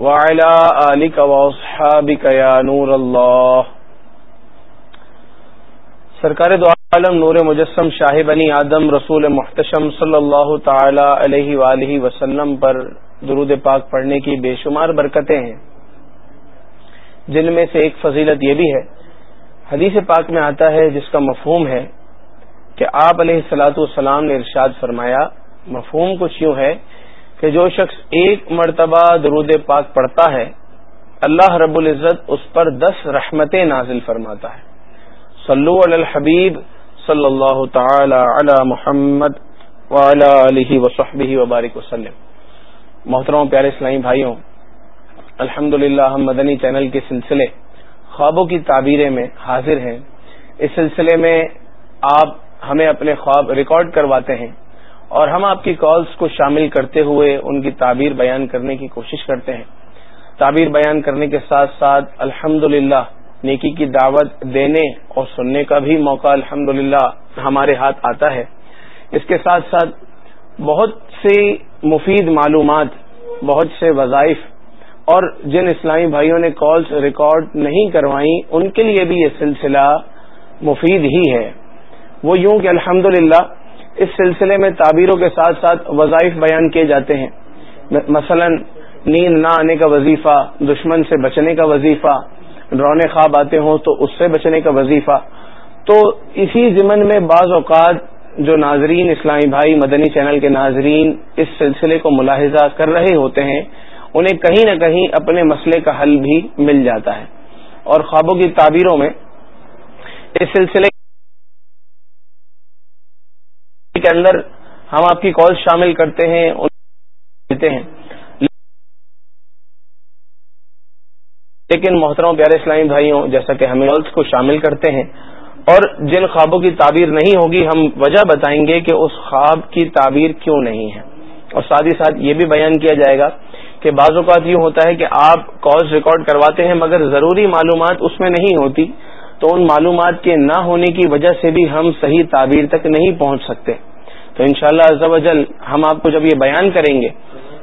وعلى آلك وأصحابك يا نور الله. سرکار دو عالم نور مجسم شاہ بنی آدم رسول محتشم صلی اللہ تعالی علیہ وآلہ وسلم پر درود پاک پڑھنے کی بے شمار برکتیں ہیں۔ جن میں سے ایک فضیلت یہ بھی ہے۔ حدیث پاک میں آتا ہے جس کا مفہوم ہے کہ آپ علیہ السلاۃ والسلام نے ارشاد فرمایا، مفہوم کچھ یوں ہے کہ جو شخص ایک مرتبہ درود پاک پڑھتا ہے، اللہ رب العزت اس پر دس رحمتیں نازل فرماتا ہے۔ صلو علی الحبیب صلی اللہ تعالی علی محمد وعلی علیہ وصحبہ وبارک وسلم۔ محترم پیارے اسلامی بھائیوں الحمد ہم مدنی چینل کے سلسلے خوابوں کی تعبیریں میں حاضر ہیں۔ اس سلسلے میں آپ ہمیں اپنے خواب ریکارڈ کرواتے ہیں۔ اور ہم آپ کی کالز کو شامل کرتے ہوئے ان کی تعبیر بیان کرنے کی کوشش کرتے ہیں۔ تعبیر بیان کرنے کے ساتھ ساتھ الحمد نیکی کی دعوت دینے اور سننے کا بھی موقع الحمد ہمارے ہاتھ آتا ہے۔ اس کے ساتھ ساتھ بہت سی مفید معلومات، بہت سے وظائف اور جن اسلامی بھائیوں نے کالز ریکارڈ نہیں کروائیں ان کے لیے بھی یہ سلسلہ مفید ہی ہے۔ وہ یوں کہ الحمد اس سلسلے میں تعبیروں کے ساتھ ساتھ وظائف بیان کیے جاتے ہیں۔ مثلا، نیند نہ آنے کا وظیفہ، دشمن سے بچنے کا وظیفہ ڈرونے خواب آتے ہوں تو اس سے بچنے کا وظیفہ۔ تو اسی ضمن میں بعض اوقات جو ناظرین، اسلامی بھائی، مدنی چینل کے ناظرین اس سلسلے کو ملاحظہ کر رہے ہوتے ہیں، انہیں کہیں نہ کہیں اپنے مسئلے کا حل بھی مل جاتا ہے۔ اور خوابوں کی تعبیروں میں اس سلسلے کے اندر ہم آپ کی کال شامل کرتے ہیں ہیں۔ لیکن محترم پیارے اسلامی بھائیوں، جیسا کہ ہم کالس کو شامل کرتے ہیں، اور جن خوابوں کی تعبیر نہیں ہوگی، ہم وجہ بتائیں گے کہ اس خواب کی تعبیر کیوں نہیں ہے۔ اور ساتھ ہی ساتھ یہ بھی بیان کیا جائے گا کہ بعض اوقات یہ ہوتا ہے کہ آپ کالز ریکارڈ کرواتے ہیں مگر ضروری معلومات اس میں نہیں ہوتی، تو ان معلومات کے نہ ہونے کی وجہ سے بھی ہم صحیح تعبیر تک نہیں پہنچ سکتے۔ تو انشاءاللہ شاء اللہ ہم آپ کو جب یہ بیان کریں گے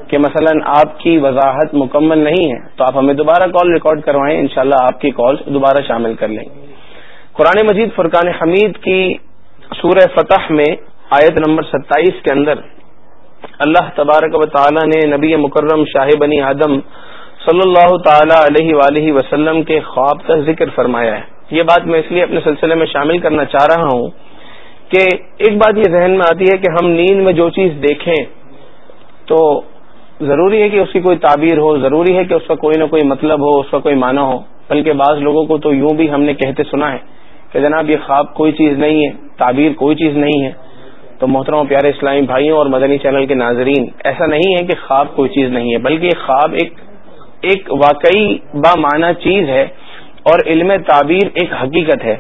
کہ مثلا آپ کی وضاحت مکمل نہیں ہے، تو آپ ہمیں دوبارہ کال ریکارڈ کروائیں، انشاءاللہ شاء آپ کی کال دوبارہ شامل کر لیں۔ گے قرآن مجید فرقان حمید کی سورہ فتح میں آیت نمبر ستائیس کے اندر اللہ تبارک و تعالی نے نبی مکرم شاہ بنی آدم صلی اللہ تعالی علیہ وآلہ وسلم کے خواب کا ذکر فرمایا ہے۔ یہ بات میں اس لیے اپنے سلسلے میں شامل کرنا چاہ رہا ہوں کہ ایک بات یہ ذہن میں آتی ہے کہ ہم نیند میں جو چیز دیکھیں تو ضروری ہے کہ اس کی کوئی تعبیر ہو، ضروری ہے کہ اس کا کوئی نہ کوئی مطلب ہو، اس کا کوئی معنی ہو۔ بلکہ بعض لوگوں کو تو یوں بھی ہم نے کہتے سنا ہے کہ جناب یہ خواب کوئی چیز نہیں ہے، تعبیر کوئی چیز نہیں ہے۔ تو محترم پیارے اسلامی بھائیوں اور مدنی چینل کے ناظرین، ایسا نہیں ہے کہ خواب کوئی چیز نہیں ہے، بلکہ خواب ایک ایک واقعی با معنی چیز ہے اور علم تعبیر ایک حقیقت ہے۔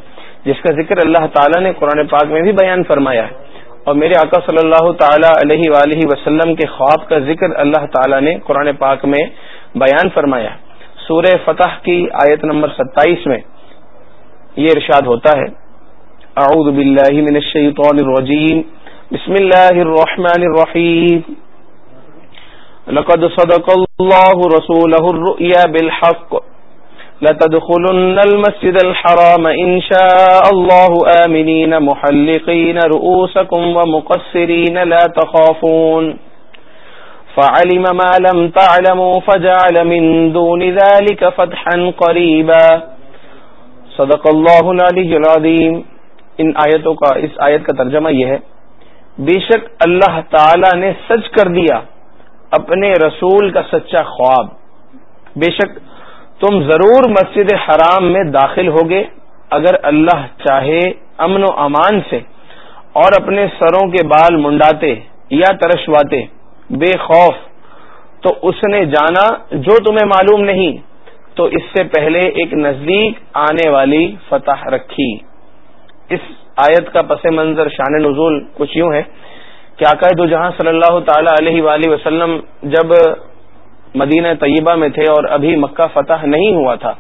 جس کا ذکر اللہ تعالیٰ نے قرآن پاک میں بھی بیان فرمایا ہے۔ اور میرے آقا صلی اللہ تعالی علیہ وآلہ وسلم کے خواب کا ذکر اللہ تعالیٰ نے قرآن پاک میں بیان فرمایا۔ سورہ فتح کی آیت نمبر ستائیس میں یہ ارشاد ہوتا ہے۔ اعوذ باللہ من الشیطان الرجیم۔ بسم الله الرحمن الرحيم لقد صدق الله رسوله الرؤيا بالحق۔ لتدخلن المسجد الحرام إن شاء الله آمنين محلقين رؤوسكم ومقصرين لا تخافون. فعلم ما لم تعلموا فجعل من دون ذلك فتحا قريبا. صدق الله العلي العظيم. ان آیتوں کا اس آیت کا ترجمہ یہ ہے، بے شک اللہ تعالی نے سچ کر دیا، اپنے رسول کا سچا خواب۔ بے شک تم ضرور مسجد حرام میں داخل ہوگے اگر اللہ چاہے امن و امان سے اور اپنے سروں کے بال منڈاتے یا ترشواتے، بے خوف۔ تو اس نے جانا جو تمہیں معلوم نہیں۔ تو اس سے پہلے ایک نزدیک آنے والی فتح رکھی۔ اس آیت کا پس منظر شان نزول کچھ یوں ہے کہ آقا دو جہاں صلی اللہ تعالی علیہ وآلہ وسلم جب مدینہ طیبہ میں تھے اور ابھی مکہ فتح نہیں ہوا تھا۔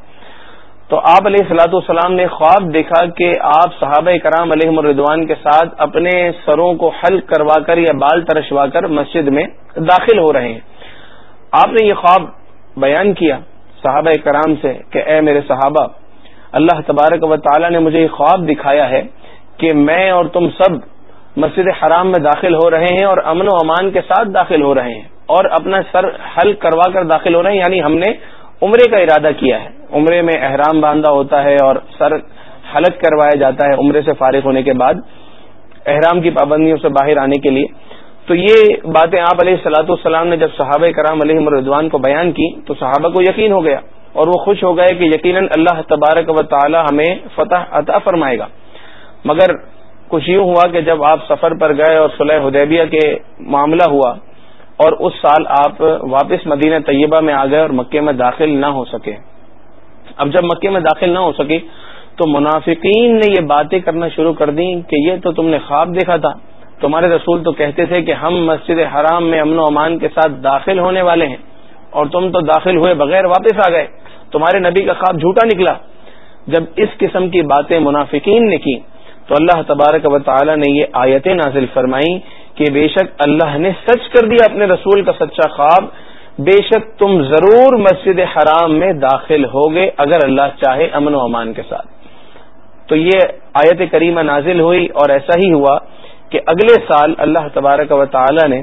تو آپ علیہ السلاۃ والسلام نے خواب دیکھا کہ آپ صحابہ کرام علیہ الردوان کے ساتھ اپنے سروں کو حل کروا کر یا بال ترشوا کر مسجد میں داخل ہو رہے ہیں۔ آپ نے یہ خواب بیان کیا صحابہ کرام سے کہ اے میرے صحابہ، اللہ تبارک و تعالی نے مجھے یہ خواب دکھایا ہے کہ میں اور تم سب مسجد حرام میں داخل ہو رہے ہیں اور امن و امان کے ساتھ داخل ہو رہے ہیں۔ اور اپنا سر حل کروا کر داخل ہو رہے ہیں یعنی ہم نے عمرے کا ارادہ کیا ہے۔ عمرے میں احرام باندھا ہوتا ہے اور سر حلق کروایا جاتا ہے عمرے سے فارغ ہونے کے بعد احرام کی پابندیوں سے باہر آنے کے لیے۔ تو یہ باتیں آپ علیہ السلاۃ السلام نے جب صحابہ کرام علیہ مردوان کو بیان کی تو صحابہ کو یقین ہو گیا اور وہ خوش ہو گئے کہ یقیناً اللہ تبارک و تعالی ہمیں فتح عطا فرمائے گا۔ مگر کچھ یوں ہوا کہ جب آپ سفر پر گئے اور صلح حدیبیہ کے معاملہ ہوا اور اس سال آپ واپس مدینہ طیبہ میں آ گئے اور مکے میں داخل نہ ہو سکے۔ اب جب مکے میں داخل نہ ہو سکے تو منافقین نے یہ باتیں کرنا شروع کر دی کہ یہ تو تم نے خواب دیکھا تھا۔ تمہارے رسول تو کہتے تھے کہ ہم مسجد حرام میں امن و امان کے ساتھ داخل ہونے والے ہیں اور تم تو داخل ہوئے بغیر واپس آ گئے۔ تمہارے نبی کا خواب جھوٹا نکلا۔ جب اس قسم کی باتیں منافقین نے کی تو اللہ تبارک و تعالی نے یہ آیتیں نازل فرمائی کہ بے شک اللہ نے سچ کر دیا اپنے رسول کا سچا خواب۔ بے شک تم ضرور مسجد حرام میں داخل ہوگے اگر اللہ چاہے امن و امان کے ساتھ۔ تو یہ آیت کریمہ نازل ہوئی اور ایسا ہی ہوا کہ اگلے سال اللہ تبارک و تعالی نے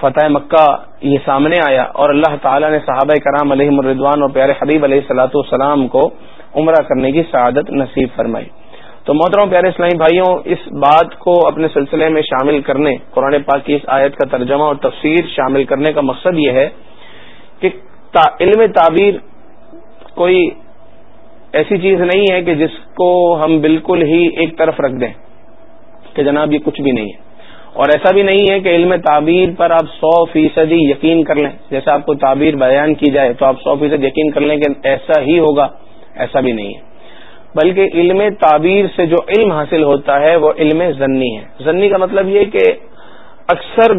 فتح مکہ یہ سامنے آیا اور اللہ تعالی نے صحابہ کرام علیہ مردوان اور پیارے حبیب علیہ سلاۃ والسلام کو عمرہ کرنے کی سعادت نصیب فرمائی۔ تو محترم پیارے اسلامی بھائیوں، اس بات کو اپنے سلسلے میں شامل کرنے، قرآن پاک کی اس آیت کا ترجمہ اور تفسیر شامل کرنے کا مقصد یہ ہے کہ علم تعبیر کوئی ایسی چیز نہیں ہے کہ جس کو ہم بالکل ہی ایک طرف رکھ دیں کہ جناب یہ کچھ بھی نہیں ہے۔ اور ایسا بھی نہیں ہے کہ علم تعبیر پر آپ سو فیصدی یقین کر لیں۔ جیسے آپ کو تعبیر بیان کی جائے تو آپ سو فیصد یقین کر لیں کہ ایسا ہی ہوگا، ایسا بھی نہیں ہے۔ بلکہ علم تعبیر سے جو علم حاصل ہوتا ہے وہ علم ضنی ہے۔ ضنی کا مطلب یہ کہ اکثر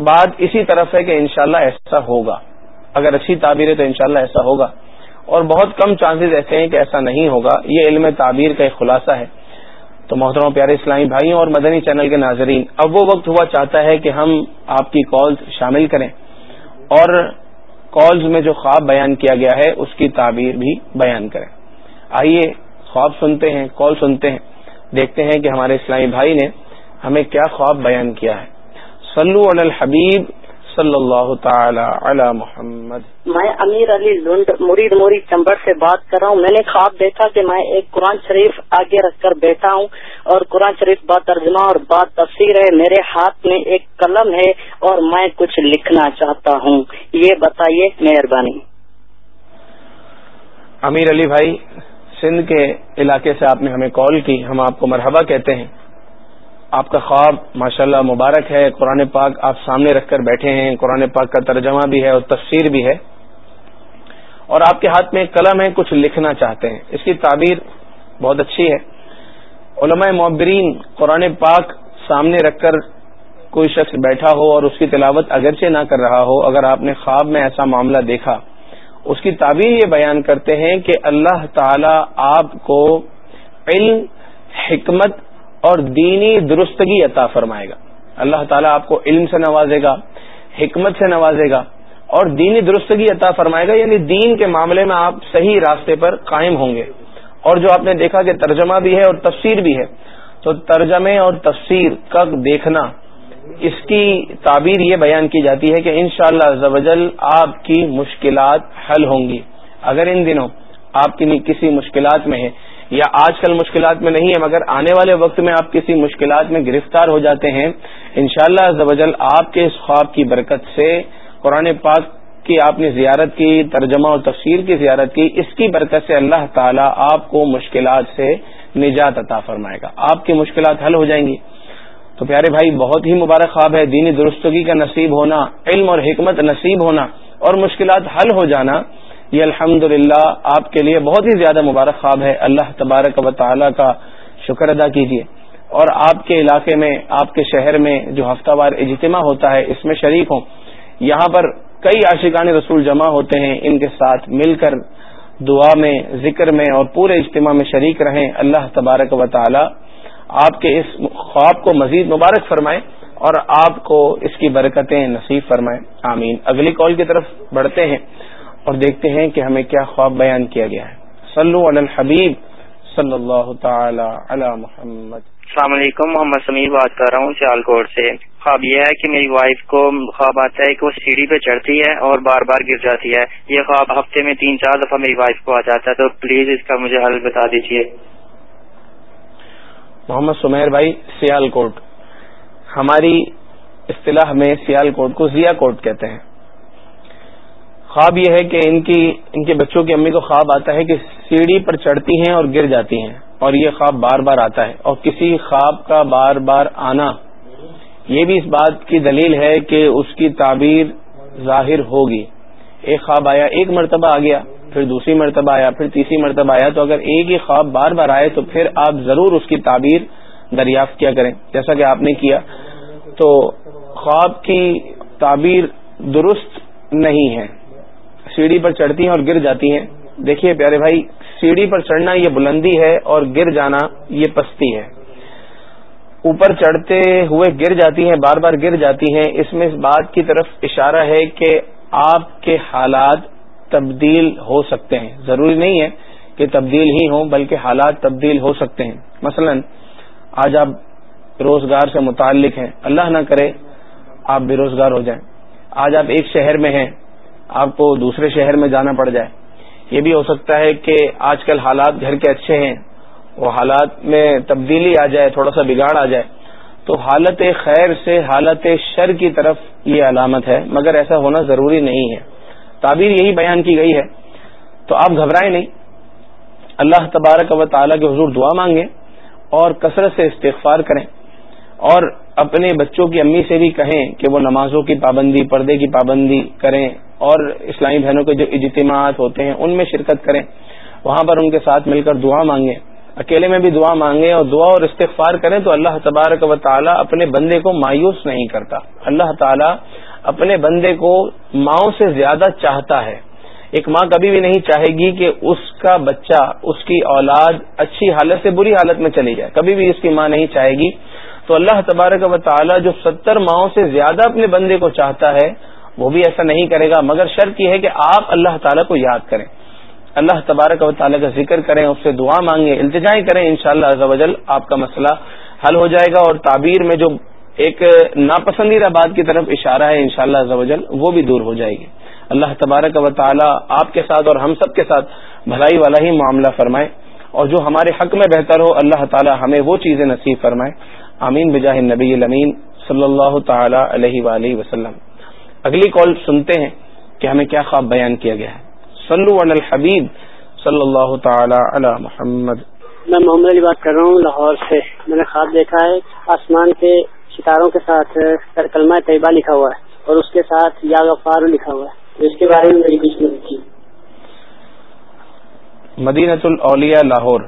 بات اسی طرف ہے کہ انشاءاللہ ایسا ہوگا۔ اگر اچھی تعبیر ہے تو انشاءاللہ ایسا ہوگا۔ اور بہت کم چانسز ایسے ہیں کہ ایسا نہیں ہوگا۔ یہ علم تعبیر کا ایک خلاصہ ہے۔ تو محترم پیارے اسلامی بھائیوں اور مدنی چینل کے ناظرین، اب وہ وقت ہوا چاہتا ہے کہ ہم آپ کی کالز شامل کریں۔ اور کالز میں جو خواب بیان کیا گیا ہے، اس کی تعبیر بھی بیان کریں۔ آئیے خواب سنتے ہیں کال سنتے ہیں دیکھتے ہیں کہ ہمارے اسلامی بھائی نے ہمیں کیا خواب بیان کیا ہے۔ سلو الحبیب صلی اللہ تعالی علی محمد۔ میں امیر علی لنڈ مرید موری چمبر سے بات کر رہا ہوں۔ میں نے خواب دیکھا کہ میں ایک قرآن شریف آگے رکھ کر بیٹھا ہوں اور قرآن شریف بات ترجمہ اور بات تفسیر ہے۔ میرے ہاتھ میں ایک قلم ہے اور میں کچھ لکھنا چاہتا ہوں۔ یہ بتائیے مہربانی۔ امیر علی بھائی سندھ کے علاقے سے آپ نے ہمیں کال کی، ہم آپ کو مرحبا کہتے ہیں۔ آپ کا خواب ماشاءاللہ مبارک ہے، قرآن پاک آپ سامنے رکھ کر بیٹھے ہیں۔ قرآن پاک کا ترجمہ بھی ہے اور تفسیر بھی ہے۔ اور آپ کے ہاتھ میں قلم ہے، کچھ لکھنا چاہتے ہیں۔ اس کی تعبیر بہت اچھی ہے۔ علماء معبرین قرآن پاک سامنے رکھ کر کوئی شخص بیٹھا ہو اور اس کی تلاوت اگرچہ نہ کر رہا ہو، اگر آپ نے خواب میں ایسا معاملہ دیکھا اس کی تعبیر یہ بیان کرتے ہیں کہ اللہ تعالی آپ کو علم، حکمت اور دینی درستگی عطا فرمائے گا۔ اللہ تعالیٰ آپ کو علم سے نوازے گا، حکمت سے نوازے گا اور دینی درستگی عطا فرمائے گا یعنی دین کے معاملے میں آپ صحیح راستے پر قائم ہوں گے۔ اور جو آپ نے دیکھا کہ ترجمہ بھی ہے اور تفسیر بھی ہے، تو ترجمے اور تفسیر کا دیکھنا اس کی تعبیر یہ بیان کی جاتی ہے کہ انشاءاللہ شاء اللہ آپ کی مشکلات حل ہوں گی۔ اگر ان دنوں آپ کی کسی مشکلات میں ہے یا آج کل مشکلات میں نہیں ہے مگر آنے والے وقت میں آپ کسی مشکلات میں گرفتار ہو جاتے ہیں، انشاءاللہ شاء اللہ آپ کے اس خواب کی برکت سے قرآن پاک کی آپ نے زیارت کی، ترجمہ اور تفسیر کی زیارت کی، اس کی برکت سے اللہ تعالیٰ آپ کو مشکلات سے نجات عطا فرمائے گا۔ آپ کی مشکلات حل ہو جائیں گی۔ تو پیارے بھائی، بہت ہی مبارک خواب ہے۔ دینی درستگی کا نصیب ہونا، علم اور حکمت نصیب ہونا اور مشکلات حل ہو جانا، یہ الحمد آپ کے لیے بہت ہی زیادہ مبارک خواب ہے۔ اللہ تبارک و تعالی کا شکر ادا کیجیے۔ اور آپ کے علاقے میں، آپ کے شہر میں جو ہفتہ وار اجتماع ہوتا ہے، اس میں شریک ہوں۔ یہاں پر کئی عاشقان رسول جمع ہوتے ہیں۔ ان کے ساتھ مل کر دعا میں، ذکر میں اور پورے اجتماع میں شریک رہیں۔ اللہ تبارک و تعالی آپ کے اس خواب کو مزید مبارک فرمائیں اور آپ کو اس کی برکتیں نصیب فرمائیں۔ آمین۔ اگلی کال کی طرف بڑھتے ہیں اور دیکھتے ہیں کہ ہمیں کیا خواب بیان کیا گیا ہے۔ صلو علی الحبیب صلی اللہ تعالی علی محمد۔ السلام علیکم، محمد سمیر بات کر رہا ہوں سیال کوٹ سے۔ خواب یہ ہے کہ میری وائف کو خواب آتا ہے کہ وہ سیڑھی پہ چڑھتی ہے اور بار بار گر جاتی ہے۔ یہ خواب ہفتے میں تین چار دفعہ میری وائف کو آ جاتا ہے تو پلیز اس کا مجھے حل بتا دیجیے محمد سمیر بھائی سیال کوٹ ہماری اصطلاح میں سیال کوٹ کو ضیا کوٹ کہتے ہیں۔ خواب یہ ہے کہ ان کی، ان کے بچوں کی امی کو خواب آتا ہے کہ سیڑھی پر چڑھتی ہیں اور گر جاتی ہیں، اور یہ خواب بار بار آتا ہے۔ اور کسی خواب کا بار بار آنا، یہ بھی اس بات کی دلیل ہے کہ اس کی تعبیر ظاہر ہوگی۔ ایک خواب آیا، ایک مرتبہ آ گیا۔ پھر دوسری مرتبہ آیا، پھر تیسری مرتبہ آیا، تو اگر ایک ہی خواب بار بار آئے تو پھر آپ ضرور اس کی تعبیر دریافت کیا کریں، جیسا کہ آپ نے کیا۔ تو خواب کی تعبیر درست نہیں ہے۔ سیڑھی پر چڑھتی ہیں اور گر جاتی ہیں۔ دیکھیے پیارے بھائی، سیڑھی پر چڑھنا یہ بلندی ہے اور گر جانا یہ پستی ہے۔ اوپر چڑھتے ہوئے گر جاتی ہیں، بار بار گر جاتی ہیں۔ اس میں اس بات کی طرف اشارہ ہے کہ آپ کے حالات تبدیل ہو سکتے ہیں۔ ضروری نہیں ہے کہ تبدیل ہی ہوں، بلکہ حالات تبدیل ہو سکتے ہیں۔ مثلا، آج آپ روزگار سے متعلق ہیں۔ اللہ نہ کرے آپ بے روزگار ہو جائیں۔ آج آپ ایک شہر میں ہیں، آپ کو دوسرے شہر میں جانا پڑ جائے۔ یہ بھی ہو سکتا ہے کہ آج کل حالات گھر کے اچھے ہیں، وہ حالات میں تبدیلی آ جائے، تھوڑا سا بگاڑ آ جائے۔ تو حالت خیر سے حالت شر کی طرف یہ علامت ہے، مگر ایسا ہونا ضروری نہیں ہے۔ تعبیر یہی بیان کی گئی ہے، تو آپ گھبرائیں نہیں۔ اللہ تبارک و تعالیٰ کے حضور دعا مانگیں اور کثرت سے استغفار کریں۔ اور اپنے بچوں کی امی سے بھی کہیں کہ وہ نمازوں کی پابندی، پردے کی پابندی کریں۔ اور اسلامی بہنوں کے جو اجتماعات ہوتے ہیں، ان میں شرکت کریں۔ وہاں پر ان کے ساتھ مل کر دعا مانگیں۔ اکیلے میں بھی دعا مانگیں اور دعا اور استغفار کریں تو اللہ تبارک و تعالیٰ اپنے بندے کو مایوس نہیں کرتا۔ اللہ تعالیٰ اپنے بندے کو ماؤں سے زیادہ چاہتا ہے۔ ایک ماں کبھی بھی نہیں چاہے گی کہ اس کا بچہ، اس کی اولاد اچھی حالت سے بری حالت میں چلی جائے۔ کبھی بھی اس کی ماں نہیں چاہے گی۔ تو اللہ تبارک و تعالیٰ جو ستر ماؤں سے زیادہ اپنے بندے کو چاہتا ہے، وہ بھی ایسا نہیں کرے گا۔ مگر شرط یہ ہے کہ آپ اللہ تعالیٰ کو یاد کریں۔ اللہ تبارک و تعالیٰ کا ذکر کریں، اس سے دعا مانگیں، التجائیں کریں ان شاء اللہ آپ کا مسئلہ حل ہو جائے گا۔ اور تعبیر میں جو ایک ناپسندیدہ بات کی طرف اشارہ ہے ان شاء اللہ وہ بھی دور ہو جائے گی۔ اللہ تبارک و تعالیٰ آپ کے ساتھ اور ہم سب کے ساتھ بھلائی والا ہی معاملہ فرمائے اور جو ہمارے حق میں بہتر ہو، اللہ تعالیٰ ہمیں وہ چیزیں نصیب فرمائے۔ آمین۔ بجاہ نبی المین صلی اللہ تعالی علیہ وآلہ وسلم۔ اگلی کال سنتے ہیں کہ ہمیں کیا خواب بیان کیا گیا ہے۔ صلو علی الحبیب صلی اللہ تعالی علی محمد۔ میں محمد علی بات کر رہا ہوں لاہور سے۔ میں نے خواب دیکھا ہے آسمان کے ستاروں کے ساتھ کلمہ طیبہ لکھا ہوا ہے اور اس کے ساتھ یا غفار لکھا ہوا ہے۔ اس کے بارے میں میری کچھ مدد کی مدینہ الاولیاء لاہور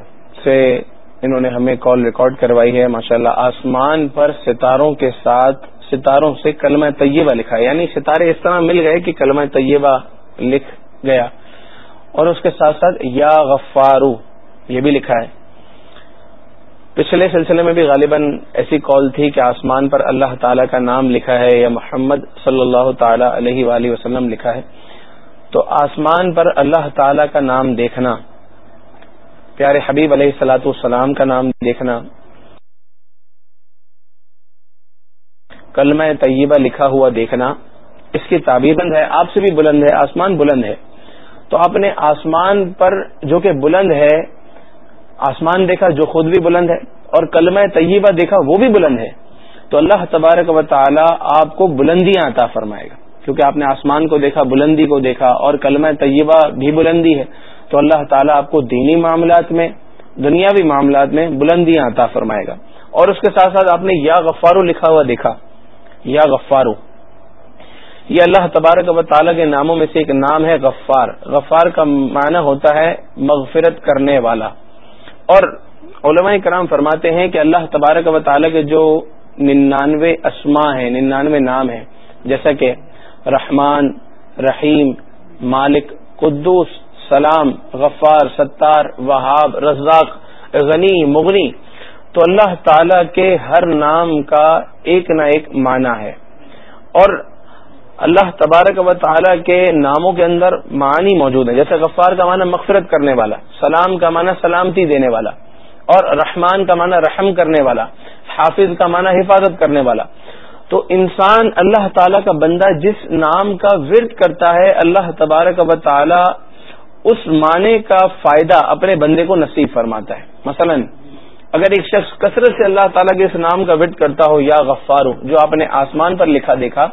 سے انہوں نے ہمیں کال ریکارڈ کروائی ہے۔ ماشاءاللہ، آسمان پر ستاروں کے ساتھ ستاروں سے کلمہ طیبہ لکھا ہے۔ یعنی ستارے اس طرح مل گئے کہ کلمہ طیبہ لکھ گیا۔ اور اس کے ساتھ ساتھ یا غفارو یہ بھی لکھا ہے۔ پچھلے سلسلے میں بھی غالباً ایسی کال تھی کہ آسمان پر اللہ تعالی کا نام لکھا ہے یا محمد صلی اللہ تعالی علیہ وآلہ وسلم لکھا ہے۔ تو آسمان پر اللہ تعالی کا نام دیکھنا، پیارے حبیب علیہ السلاۃ السلام کا نام دیکھنا۔ کلمہ طیبہ لکھا ہوا دیکھنا، اس کی تعبیر بند ہے، آپ سے بھی بلند ہے، آسمان بلند ہے۔ تو آپ نے آسمان پر جو کہ بلند ہے آسمان دیکھا جو خود بھی بلند ہے اور کلمہ طیبہ دیکھا وہ بھی بلند ہے، تو اللہ تبارک و تعالی آپ کو بلندیاں عطا فرمائے گا۔ کیونکہ آپ نے آسمان کو دیکھا، بلندی کو دیکھا اور کلمہ طیبہ بھی بلندی ہے، تو اللہ تعالیٰ آپ کو دینی معاملات میں، دنیاوی معاملات میں بلندیاں عطا فرمائے گا۔ اور اس کے ساتھ ساتھ آپ نے یا غفارو لکھا ہوا دیکھا۔ یا غفارو۔ یہ اللہ تبارک و تعالیٰ کے ناموں میں سے ایک نام ہے غفار۔ غفار کا معنی ہوتا ہے مغفرت کرنے والا۔ اور علماء کرام فرماتے ہیں کہ اللہ تبارک و تعالیٰ کے جو ننانوے اسما ہیں، ننانوے نام ہیں، جیسا کہ رحمان، رحیم، مالک، قدوس، سلام، غفار، ستار، وہاب، رزاق، غنی، مغنی، تو اللہ تعالی کے ہر نام کا ایک نہ ایک معنی ہے۔ اور اللہ تبارک و تعالی کے ناموں کے اندر معنی موجود ہیں جیسے غفار کا معنی مغفرت کرنے والا، سلام کا معنی سلامتی دینے والا، اور رحمان کا معنی رحم کرنے والا، حافظ کا معنی حفاظت کرنے والا۔ تو انسان اللہ تعالی کا بندہ جس نام کا ورد کرتا ہے، اللہ تبارک و تعالی اس معنی کا فائدہ اپنے بندے کو نصیب فرماتا ہے۔ مثلا، اگر ایک شخص کثرت سے اللہ تعالیٰ کے اس نام کا وٹ کرتا ہو، یا غفارو جو آپ نے آسمان پر لکھا دیکھا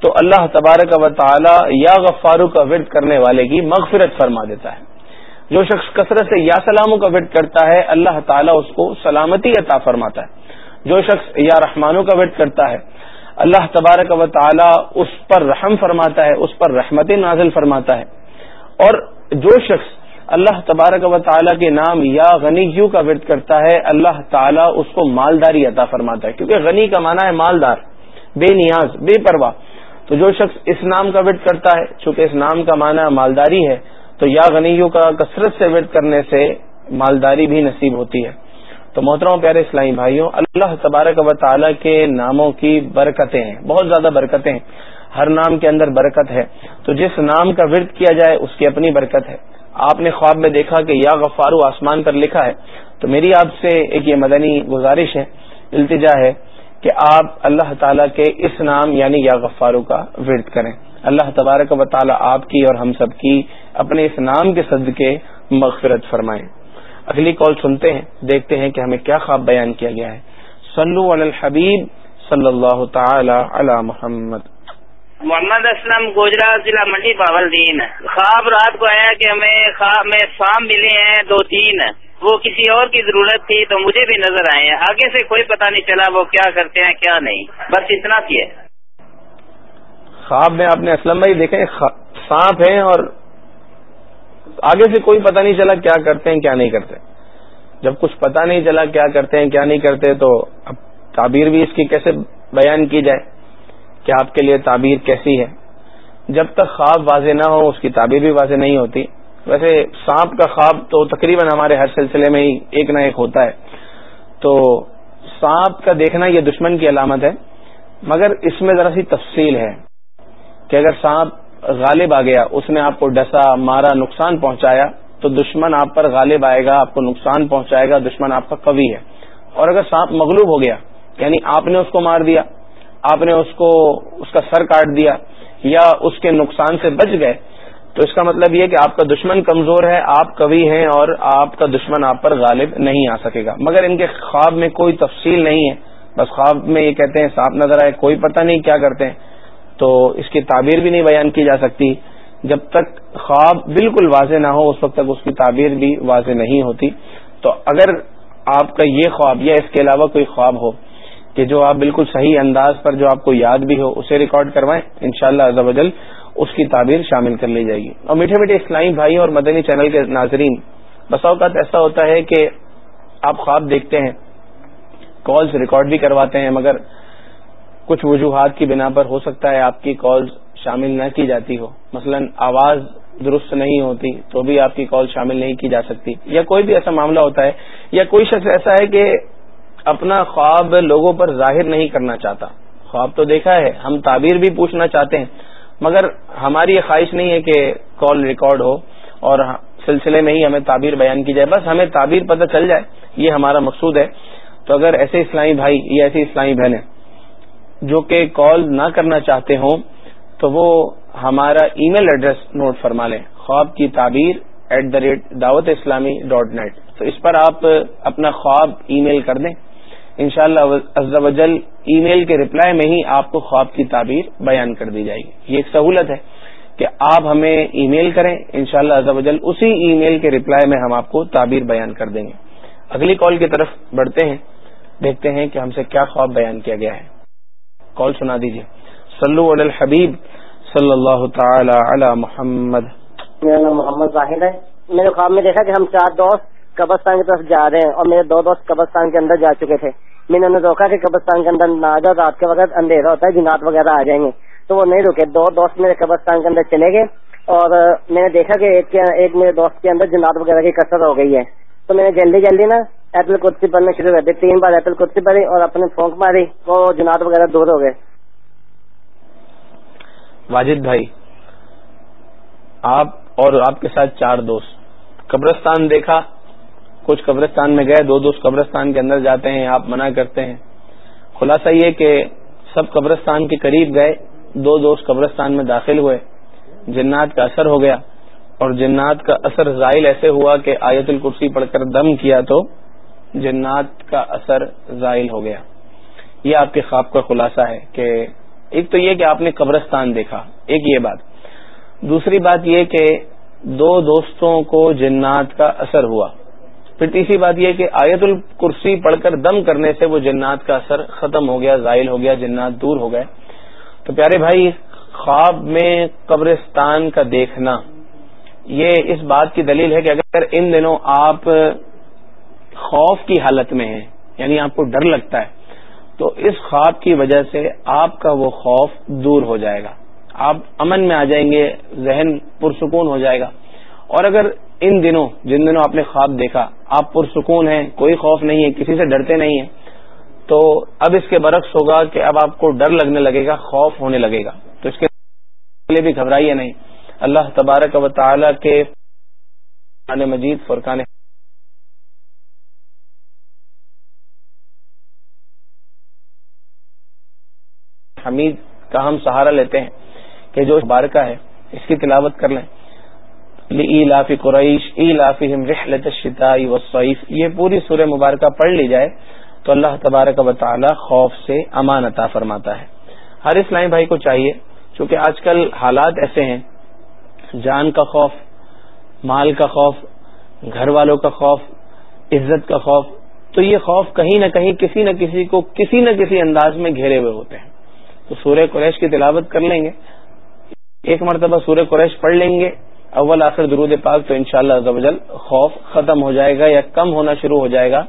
تو اللہ تبارک و تعالی یا غفارو کا ورد کرنے والے کی مغفرت فرما دیتا ہے۔ جو شخص کثرت سے یا سلاموں کا ورد کرتا ہے، اللہ تعالیٰ اس کو سلامتی عطا فرماتا ہے۔ جو شخص یا رحمانوں کا ورد کرتا ہے، اللہ تبارک و تعالی اس پر رحم فرماتا ہے، اس پر رحمت نازل فرماتا ہے۔ اور جو شخص اللہ تبارک و تعالیٰ کے نام یا غنی یو کا ورد کرتا ہے، اللہ تعالیٰ اس کو مالداری عطا فرماتا ہے۔ کیونکہ غنی کا معنی ہے مالدار، بے نیاز، بے پرواہ۔ تو جو شخص اس نام کا ورد کرتا ہے، چونکہ اس نام کا معنی مالداری ہے، تو یا غنیوں کا کثرت سے ورد کرنے سے مالداری بھی نصیب ہوتی ہے۔ تو محترم پیارے اسلامی بھائیوں، اللہ تبارک و تعالیٰ کے ناموں کی برکتیں ہیں۔ بہت زیادہ برکتیں ہیں۔ ہر نام کے اندر برکت ہے۔ تو جس نام کا ورد کیا جائے، اس کی اپنی برکت ہے۔ آپ نے خواب میں دیکھا کہ یا غفارو آسمان پر لکھا ہے۔ تو میری آپ سے ایک یہ مدنی گزارش ہے، التجا ہے کہ آپ اللہ تعالیٰ کے اس نام یعنی یا غفارو کا ورد کریں۔ اللہ تبارک و تعالیٰ آپ کی اور ہم سب کی اپنے اس نام کے صدقے مغفرت فرمائیں اگلی کال سنتے ہیں، دیکھتے ہیں کہ ہمیں کیا خواب بیان کیا گیا ہے۔ سلو الحبیب صلی اللہ تعالی علی محمد۔ محمد اسلم، گجرات ضلع منڈی باول دین۔ خواب رات کو آیا کہ ہمیں خواب میں فارم ملے ہیں، دو تین۔ وہ کسی اور کی ضرورت تھی تو مجھے بھی نظر آئے ہیں۔ آگے سے کوئی پتہ نہیں چلا وہ کیا کرتے ہیں، کیا نہیں۔ بس اتنا سی ہے۔ خواب میں آپ نے اسلم بھائی دیکھے سانپ ہیں اور آگے سے کوئی پتہ نہیں چلا کیا کرتے ہیں، کیا نہیں کرتے۔ جب کچھ پتہ نہیں چلا کیا کرتے ہیں، کیا نہیں کرتے، تو اب تعبیر بھی اس کی کیسے بیان کی جائے؟ کہ آپ کے لیے تعبیر کیسی ہے؟ جب تک خواب واضح نہ ہو، اس کی تعبیر بھی واضح نہیں ہوتی۔ ویسے سانپ کا خواب تو تقریباً ہمارے ہر سلسلے میں ہی ایک نہ ایک ہوتا ہے۔ تو سانپ کا دیکھنا یہ دشمن کی علامت ہے، مگر اس میں ذرا سی تفصیل ہے کہ اگر سانپ غالب آ گیا، اس نے آپ کو ڈسا، مارا، نقصان پہنچایا، تو دشمن آپ پر غالب آئے گا، آپ کو نقصان پہنچائے گا، دشمن آپ کا قوی ہے۔ اور اگر سانپ مغلوب ہو گیا یعنی آپ نے اس کو مار دیا، آپ نے اس کو، اس کا سر کاٹ دیا، یا اس کے نقصان سے بچ گئے تو اس کا مطلب یہ کہ آپ کا دشمن کمزور ہے، آپ کبھی ہیں اور آپ کا دشمن آپ پر غالب نہیں آ سکے گا۔ مگر ان کے خواب میں کوئی تفصیل نہیں ہے۔ بس خواب میں یہ کہتے ہیں صاف نظر آئے، کوئی پتہ نہیں کیا کرتے ہیں۔ تو اس کی تعبیر بھی نہیں بیان کی جا سکتی۔ جب تک خواب بالکل واضح نہ ہو، اس وقت تک اس کی تعبیر بھی واضح نہیں ہوتی۔ تو اگر آپ کا یہ خواب یا اس کے علاوہ کوئی خواب ہو کہ جو آپ بالکل صحیح انداز پر جو آپ کو یاد بھی ہو، اسے ریکارڈ کروائیں۔ ان شاء اللہ اس کی تعبیر شامل کر لی جائے گی۔ اور میٹھے میٹھے اسلامی بھائی اور مدنی چینل کے ناظرین بس اوقات ایسا ہوتا ہے کہ آپ خواب دیکھتے ہیں کالز ریکارڈ بھی کرواتے ہیں، مگر کچھ وجوہات کی بنا پر ہو سکتا ہے آپ کی کالز شامل نہ کی جاتی ہو۔ مثلا آواز درست نہیں ہوتی تو بھی آپ کی کال شامل نہیں کی جا سکتی۔ یا کوئی بھی ایسا معاملہ ہوتا ہے، یا کوئی شخص ایسا ہے کہ اپنا خواب لوگوں پر ظاہر نہیں کرنا چاہتا۔ خواب تو دیکھا ہے، ہم تعبیر بھی پوچھنا چاہتے ہیں مگر ہماری یہ خواہش نہیں ہے کہ کال ریکارڈ ہو اور سلسلے میں ہی ہمیں تعبیر بیان کی جائے، بس ہمیں تعبیر پتہ چل جائے، یہ ہمارا مقصود ہے۔ تو اگر ایسے اسلامی بھائی یا ایسی اسلامی بہنیں جو کہ کال نہ کرنا چاہتے ہوں، تو وہ ہمارا ای میل ایڈریس نوٹ فرما لیں۔ خواب کی تعبیر ایٹ دا ریٹ دعوت اسلامی ڈاٹ نیٹ۔ تو اس پر آپ اپنا خواب ای میل کر دیں۔ ان شاء اللہ ای میل کے رپلائی میں ہی آپ کو خواب کی تعبیر بیان کر دی جائے گی۔ یہ ایک سہولت ہے کہ آپ ہمیں ای میل کریں ان شاء اللہ اسی ای میل کے رپلائی میں ہم آپ کو تعبیر بیان کر دیں گے۔ اگلی کال کی طرف بڑھتے ہیں، دیکھتے ہیں کہ ہم سے کیا خواب بیان کیا گیا ہے۔ کال سنا دیجیے سلو الحبیب صلی اللہ تعالی علی محمد۔ میرا نام محمد واحد ہے میرے خواب میں دیکھا کہ ہم چار دوست قبرستان کی طرف جا رہے ہیں اور میرے دو دوست قبرستان کے اندر جا چکے تھے۔ میں نے روکا کہ قبرستان کے اندر نہ آ جاؤ رات کے وقت اندھیرا ہوتا ہے، جنات وغیرہ آ جائیں گے۔ تو وہ نہیں رکے دو دوست میرے قبرستان کے اندر چلے گئے اور میں نے دیکھا کہ ایک ایک میرے دوست کے اندر جنات وغیرہ کی کثرت ہو گئی ہے۔ تو میں نے جلدی جلدی نا ایپل کرسی پڑھنا شروع کر دی۔ تین بار ایپل کرسی پڑھی اور اپنے پھونک ماری، وہ جنات وغیرہ دور ہو گئے۔ واجد بھائی، آپ اور آپ کے ساتھ چار دوست۔ قبرستان دیکھا کچھ قبرستان میں گئے، دو دوست قبرستان کے اندر جاتے ہیں، آپ منع کرتے ہیں۔ خلاصہ یہ کہ سب قبرستان کے قریب گئے، دو دوست قبرستان میں داخل ہوئے۔ جنات کا اثر ہو گیا۔ اور جنات کا اثر زائل ایسے ہوا کہ آیت الکرسی پڑھ کر دم کیا تو جنات کا اثر زائل ہو گیا۔ یہ آپ کے خواب کا خلاصہ ہے کہ ایک تو یہ کہ آپ نے قبرستان دیکھا، ایک یہ بات۔ دوسری بات یہ کہ دو دوستوں کو جنات کا اثر ہوا۔ پھر تیسری بات یہ کہ آیت الکرسی پڑھ کر دم کرنے سے وہ جنات کا اثر ختم ہو گیا، زائل ہو گیا، جنات دور ہو گئے۔ تو پیارے بھائی، خواب میں قبرستان کا دیکھنا، یہ اس بات کی دلیل ہے کہ اگر ان دنوں آپ خوف کی حالت میں ہیں یعنی آپ کو ڈر لگتا ہے، تو اس خواب کی وجہ سے آپ کا وہ خوف دور ہو جائے گا۔ آپ امن میں آ جائیں گے، ذہن پرسکون ہو جائے گا۔ اور اگر ان دنوں جن دنوں آپ نے خواب دیکھا، آپ پرسکون ہیں، کوئی خوف نہیں ہے، کسی سے ڈرتے نہیں ہیں، تو اب اس کے برعکس ہوگا کہ اب آپ کو ڈر لگنے لگے گا، خوف ہونے لگے گا۔ تو اس کے لیے بھی گھبرائیے نہیں۔ اللہ تبارک و تعالی کے مجید، فرقان حمید کا ہم سہارا لیتے ہیں کہ جو بارکہ ہے، اس کی تلاوت کر لیں۔ لافی قریش ای لافی رحلت الشتائی والصیف یہ پوری سورہ مبارکہ پڑھ لی جائے تو اللہ تبارک و تعالی خوف سے امان عطا فرماتا ہے۔ ہر اسلامی بھائی کو چاہیے، چونکہ آج کل حالات ایسے ہیں، جان کا خوف، مال کا خوف، گھر والوں کا خوف، عزت کا خوف، تو یہ خوف کہیں نہ کہیں کسی نہ کسی کو کسی نہ کسی انداز میں گھیرے ہوئے ہوتے ہیں۔ تو سورہ قریش کی تلاوت کر لیں گے۔ ایک مرتبہ سورہ قریش پڑھ لیں گے۔ اول آخر درود پاک تو انشاءاللہ شاء اللہ خوف ختم ہو جائے گا یا کم ہونا شروع ہو جائے گا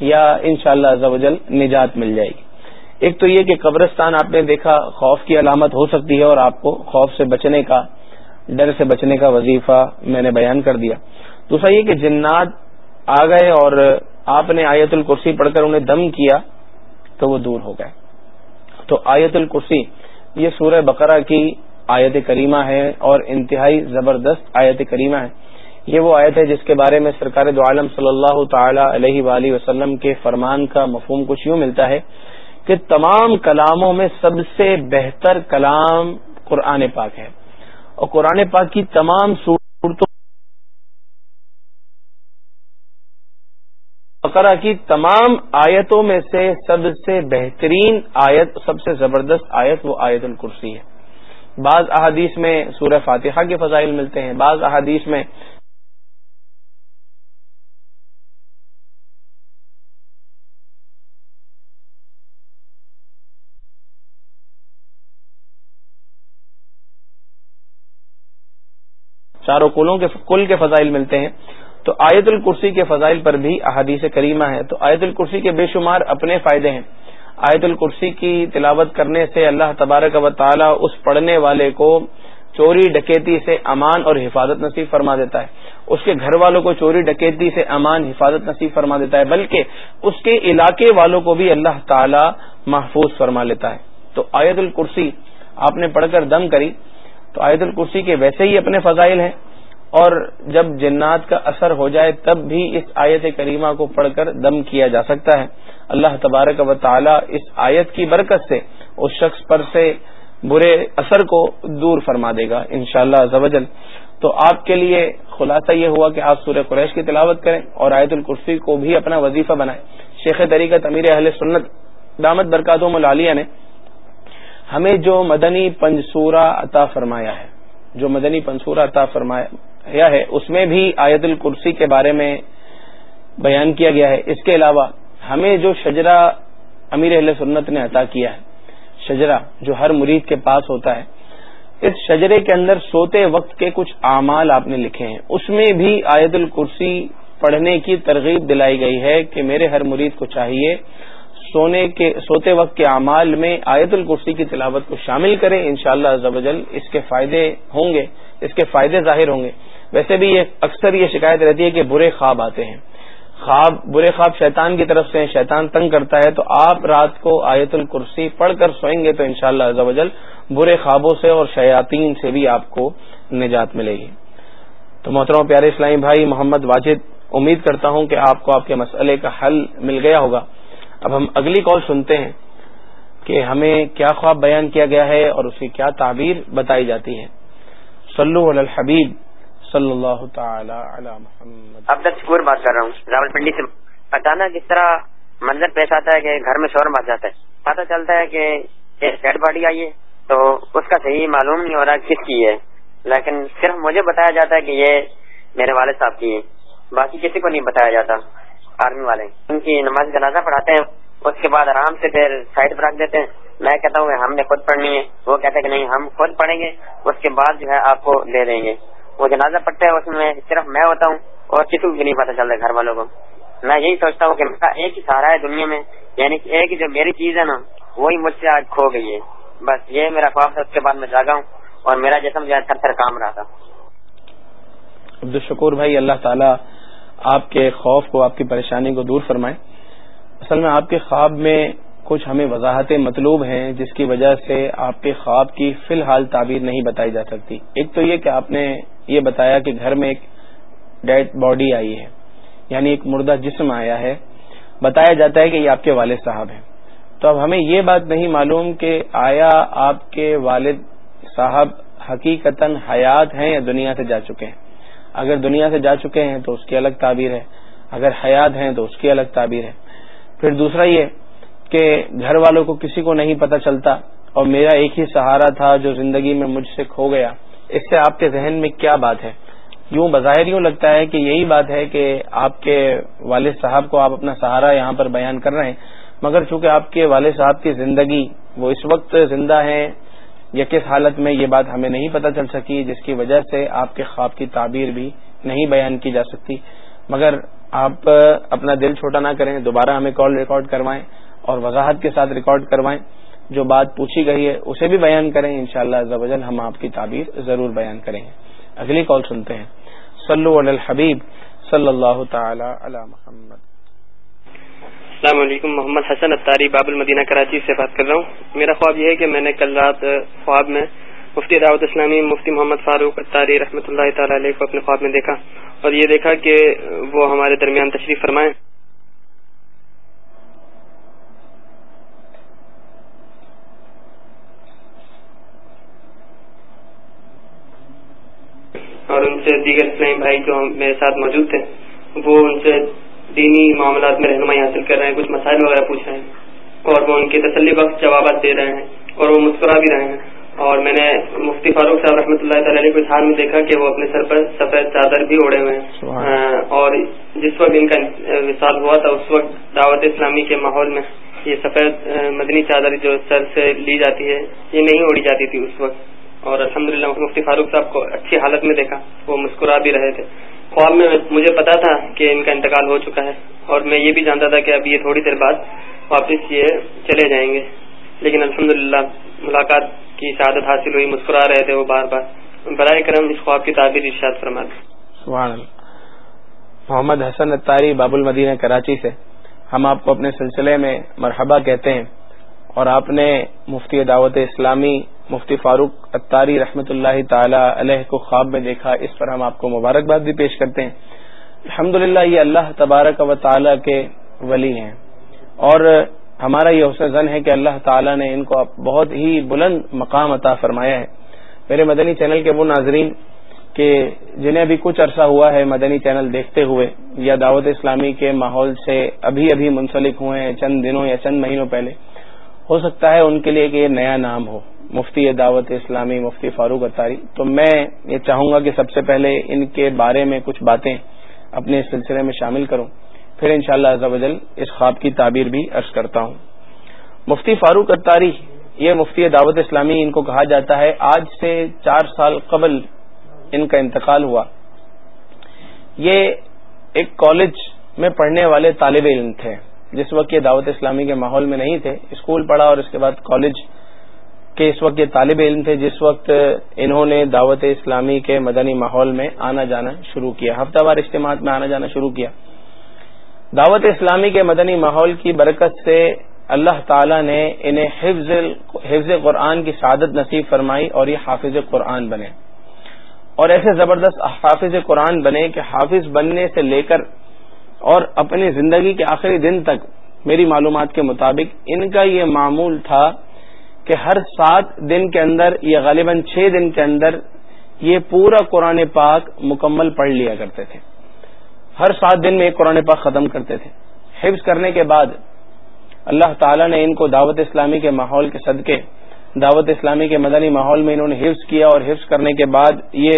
یا انشاءاللہ شاء اللہ نجات مل جائے گی۔ ایک تو یہ کہ قبرستان آپ نے دیکھا خوف کی علامت ہو سکتی ہے اور آپ کو خوف سے بچنے کا، ڈر سے بچنے کا وظیفہ میں نے بیان کر دیا۔ دوسرا یہ کہ جنات آ گئے اور آپ نے آیت الکرسی پڑھ کر انہیں دم کیا تو وہ دور ہو گئے۔ تو آیت الکرسی، یہ سورہ بقرہ کی آیت کریمہ ہے اور انتہائی زبردست آیت کریمہ ہے۔ یہ وہ آیت ہے جس کے بارے میں سرکار دو عالم صلی اللہ تعالی علیہ وآلہ وسلم کے فرمان کا مفہوم کچھ یوں ملتا ہے کہ تمام کلاموں میں سب سے بہتر کلام قرآن پاک ہے۔ اور قرآن پاک کی تمام صورتوں بقرہ کی تمام آیتوں میں سے سب سے بہترین آیت، سب سے زبردست آیت وہ آیت الکرسی ہے۔ بعض احادیث میں سورہ فاتحہ کے فضائل ملتے ہیں، بعض احادیث میں چاروں کلوں کے کل کے فضائل ملتے ہیں۔ تو آیت الکرسی کے فضائل پر بھی احادیث کریمہ ہے تو آیت الکرسی کے بے شمار اپنے فائدے ہیں۔ آیت الکرسی کی تلاوت کرنے سے اللہ تبارک و تعالی اس پڑھنے والے کو چوری ڈکیتی سے امان اور حفاظت نصیب فرما دیتا ہے۔ اس کے گھر والوں کو چوری ڈکیتی سے امان، حفاظت نصیب فرما دیتا ہے، بلکہ اس کے علاقے والوں کو بھی اللہ تعالی محفوظ فرما لیتا ہے۔ تو آیت الکرسی آپ نے پڑھ کر دم کری۔ تو آیت الکرسی کے ویسے ہی اپنے فضائل ہیں۔ اور جب جنات کا اثر ہو جائے تب بھی اس آیت کریمہ کو پڑھ کر دم کیا جا سکتا ہے۔ اللہ تبارک و تعالی اس آیت کی برکت سے اس شخص پر سے برے اثر کو دور فرما دے گا انشاءاللہ شاء اللہ تو آپ کے لیے خلاصہ یہ ہوا کہ آپ سورہ قریش کی تلاوت کریں اور آیت الکرسی کو بھی اپنا وظیفہ بنائیں۔ شیخ طریقہ تمیر اہل سنت دامت برکاتم العالیہ نے ہمیں جو مدنی پنجسورہ عطا فرمایا ہے، جو مدنی پنسورہ عطا فرمایا ہے، اس میں بھی آیت الکرسی کے بارے میں بیان کیا گیا ہے۔ اس کے علاوہ ہمیں جو شجرا امیر اہل سنت نے عطا کیا ہے شجرا جو ہر مرید کے پاس ہوتا ہے، اس شجرے کے اندر سوتے وقت کے کچھ اعمال آپ نے لکھے ہیں۔ اس میں بھی آیت الکرسی پڑھنے کی ترغیب دلائی گئی ہے کہ میرے ہر مرید کو چاہیے سونے کے، سوتے وقت کے اعمال میں آیت الکرسی کی تلاوت کو شامل کریں۔ انشاءاللہ شاء اللہ اس کے فائدے ہوں گے۔ اس کے فائدے ظاہر ہوں گے۔ ویسے بھی یہ اکثر یہ شکایت رہتی ہے کہ برے خواب آتے ہیں۔ خواب، برے خواب شیطان کی طرف سے شیطان تنگ کرتا ہے تو آپ رات کو آیت الکرسی پڑھ کر سوئیں گے تو انشاءاللہ شاء اللہ برے خوابوں سے اور شیاطین سے بھی آپ کو نجات ملے گی۔ تو محترم پیارے اسلامی بھائی، محمد واجد، امید کرتا ہوں کہ آپ کو آپ کے مسئلے کا حل مل گیا ہوگا۔ اب ہم اگلی کال سنتے ہیں کہ ہمیں کیا خواب بیان کیا گیا ہے اور اس کی کیا تعبیر بتائی جاتی ہے۔ صلو علی الحبیب صلی اللہ تعالی علی محمد. اب تک شکور بات کر رہا ہوں راول پنڈی سے۔ اچانک اس طرح منظر پیش آتا ہے کہ گھر میں شور مچ جاتا ہے۔ پتا چلتا ہے کہ ایک ڈیڈ باڈی آئی ہے، تو اس کا صحیح معلوم نہیں ہو رہا کس کی ہے۔ لیکن صرف مجھے بتایا جاتا ہے کہ یہ میرے والد صاحب کی ہے۔ باقی کسی کو نہیں بتایا جاتا، آرمی والے۔ ان کی نماز جنازہ پڑھاتے ہیں۔ اس کے بعد آرام سے پھر سائڈ پر رکھ دیتے ہیں۔ میں کہتا ہوں ہم نے خود پڑھنی ہے۔ وہ کہتے ہیں کہ نہیں، ہم خود پڑھیں گے۔ اس کے بعد جو ہے آپ کو دے دیں گے۔ وہ جنازہ پڑھتے ہیں، اس میں صرف میں ہوتا ہوں اور کسی کو بھی نہیں پتا چلتا گھر والوں کو۔ میں یہی سوچتا ہوں کہ میرا ایک ہی سہارا ہے دنیا میں۔ یعنی کہ ایک ہی جو میری چیز ہے نا، وہی مجھ سے آج کھو گئی ہے۔ بس یہ میرا خواب ہے، اس کے بعد میں جاگا ہوں اور میرا جسم جو ہے تھر تھر کام رہا تھا۔ عبدالشکور بھائی، اللہ تعالیٰ آپ کے خوف کو، آپ کی پریشانی کو دور فرمائیں اصل میں آپ کے خواب میں کچھ ہمیں وضاحتیں مطلوب ہیں، جس کی وجہ سے آپ کے خواب کی فی الحال تعبیر نہیں بتائی جا سکتی۔ ایک تو یہ کہ آپ نے یہ بتایا کہ گھر میں ایک ڈیڈ باڈی آئی ہے یعنی ایک مردہ جسم آیا ہے۔ بتایا جاتا ہے کہ یہ آپ کے والد صاحب ہیں۔ تو اب ہمیں یہ بات نہیں معلوم کہ آیا آپ کے والد صاحب حقیقت حیات ہیں یا دنیا سے جا چکے ہیں۔ اگر دنیا سے جا چکے ہیں تو اس کی الگ تعبیر ہے، اگر حیات ہیں تو اس کی الگ تعبیر ہے۔ پھر دوسرا یہ کہ گھر والوں کو کسی کو نہیں پتہ چلتا اور میرا ایک ہی سہارا تھا جو زندگی میں مجھ سے کھو گیا۔ اس سے آپ کے ذہن میں کیا بات ہے؟ یوں بظاہر یوں لگتا ہے کہ یہی بات ہے کہ آپ کے والد صاحب کو آپ اپنا سہارا یہاں پر بیان کر رہے ہیں، مگر چونکہ آپ کے والد صاحب کی زندگی وہ اس وقت زندہ ہیں یا کس حالت میں یہ بات ہمیں نہیں پتہ چل سکی، جس کی وجہ سے آپ کے خواب کی تعبیر بھی نہیں بیان کی جا سکتی۔ مگر آپ اپنا دل چھوٹا نہ کریں، دوبارہ ہمیں کال ریکارڈ کروائیں اور وضاحت کے ساتھ ریکارڈ کروائیں۔ جو بات پوچھی گئی ہے، اسے بھی بیان کریں۔ انشاءاللہ شاء اللہ ہم آپ کی تعبیر ضرور بیان کریں گے۔ اگلی کال سنتے ہیں۔ صلو علی الحبیب صلی اللہ تعالی علی محمد۔ السلام علیکم، محمد حسن اطاری، باب المدینہ، کراچی سے بات کر رہا ہوں۔ میرا خواب یہ ہے کہ میں نے کل رات خواب میں مفتی دعوت اسلامی، مفتی محمد فاروق اطاری رحمۃ اللہ تعالی علیہ کو اپنے خواب میں دیکھا اور یہ دیکھا کہ وہ ہمارے درمیان تشریف فرمائے اور ان سے دیگر اسلامی بھائی جو میرے ساتھ موجود تھے، وہ ان سے دینی معاملات میں رہنمائی حاصل کر رہے ہیں، کچھ مسائل وغیرہ پوچھ رہے ہیں اور وہ ان کے تسلی بخش جوابات دے رہے ہیں اور وہ مسکرا بھی رہے ہیں۔ اور میں نے مفتی فاروق صاحب رحمۃ اللہ تعالی علیہ کو حال میں دیکھا کہ وہ اپنے سر پر سفید چادر بھی اوڑے ہوئے ہیں۔ اور جس وقت ان کا وصال ہوا تھا اس وقت دعوت اسلامی کے ماحول میں یہ سفید مدنی چادر جو سر سے لی جاتی ہے یہ نہیں اوڑی جاتی تھی اس وقت۔ اور الحمدللہ مفتی فاروق صاحب کو اچھی حالت میں دیکھا وہ مسکرا بھی رہے تھے۔ خواب میں مجھے پتا تھا کہ ان کا انتقال ہو چکا ہے اور میں یہ بھی جانتا تھا کہ اب یہ تھوڑی دیر بعد واپس یہ چلے جائیں گے۔ لیکن الحمد ملاقات کی شہادت حاصل ہوئی، مسکرا رہے تھے وہ بار بار۔ برائے کرم اس خواب کی تعبیر ارشاد فرما سبحان محمد حسن اتاری باب المدینہ کراچی سے۔ ہم آپ کو اپنے سلسلے میں مرحبا کہتے ہیں۔ اور آپ نے مفتی دعوت اسلامی مفتی فاروق اتاری رحمۃ اللہ تعالی علیہ کو خواب میں دیکھا، اس پر ہم آپ کو مبارکباد بھی پیش کرتے ہیں۔ الحمد یہ اللہ تبارک و تعالی کے ولی ہیں۔ اور ہمارا یہ حسن زن ہے کہ اللہ تعالی نے ان کو بہت ہی بلند مقام عطا فرمایا ہے۔ میرے مدنی چینل کے وہ ناظرین کہ جنہیں ابھی کچھ عرصہ ہوا ہے مدنی چینل دیکھتے ہوئے یا دعوت اسلامی کے ماحول سے ابھی ابھی منسلک ہوئے ہیں، چند دنوں یا چند مہینوں پہلے، ہو سکتا ہے ان کے لیے کہ یہ نیا نام ہو۔ مفتی دعوت اسلامی مفتی فاروق اتاری تو میں یہ چاہوں گا کہ سب سے پہلے ان کے بارے میں کچھ باتیں اپنے سلسلے میں شامل کروں۔ پھر انشاءاللہ شاء اللہ اس خواب کی تعبیر بھی عرض کرتا ہوں۔ مفتی فاروق اتاری یہ مفتی دعوت اسلامی، ان کو کہا جاتا ہے، آج سے چار سال قبل ان کا انتقال ہوا۔ یہ ایک کالج میں پڑھنے والے طالب علم تھے۔ جس وقت یہ دعوت اسلامی کے ماحول میں نہیں تھے، اسکول پڑھا اور اس کے بعد کالج کے اس وقت یہ طالب علم تھے، جس وقت انہوں نے دعوت اسلامی کے مدنی ماحول میں آنا جانا شروع کیا۔ ہفتہ وار اجتماع میں آنا جانا شروع کیا۔ دعوت اسلامی کے مدنی ماحول کی برکت سے اللہ تعالی نے انہیں حفظ حفظ قرآن کی سعادت نصیب فرمائی اور یہ حافظ قرآن بنے۔ اور ایسے زبردست حافظ قرآن بنے کہ حافظ بننے سے لے کر اور اپنی زندگی کے آخری دن تک میری معلومات کے مطابق ان کا یہ معمول تھا کہ ہر سات دن کے اندر یا غالباً چھ دن کے اندر یہ پورا قرآن پاک مکمل پڑھ لیا کرتے تھے۔ ہر سات دن میں ایک قرآن پاک ختم کرتے تھے۔ حفظ کرنے کے بعد اللہ تعالیٰ نے ان کو دعوت اسلامی کے ماحول کے صدقے، دعوت اسلامی کے مدنی ماحول میں انہوں نے حفظ کیا اور حفظ کرنے کے بعد یہ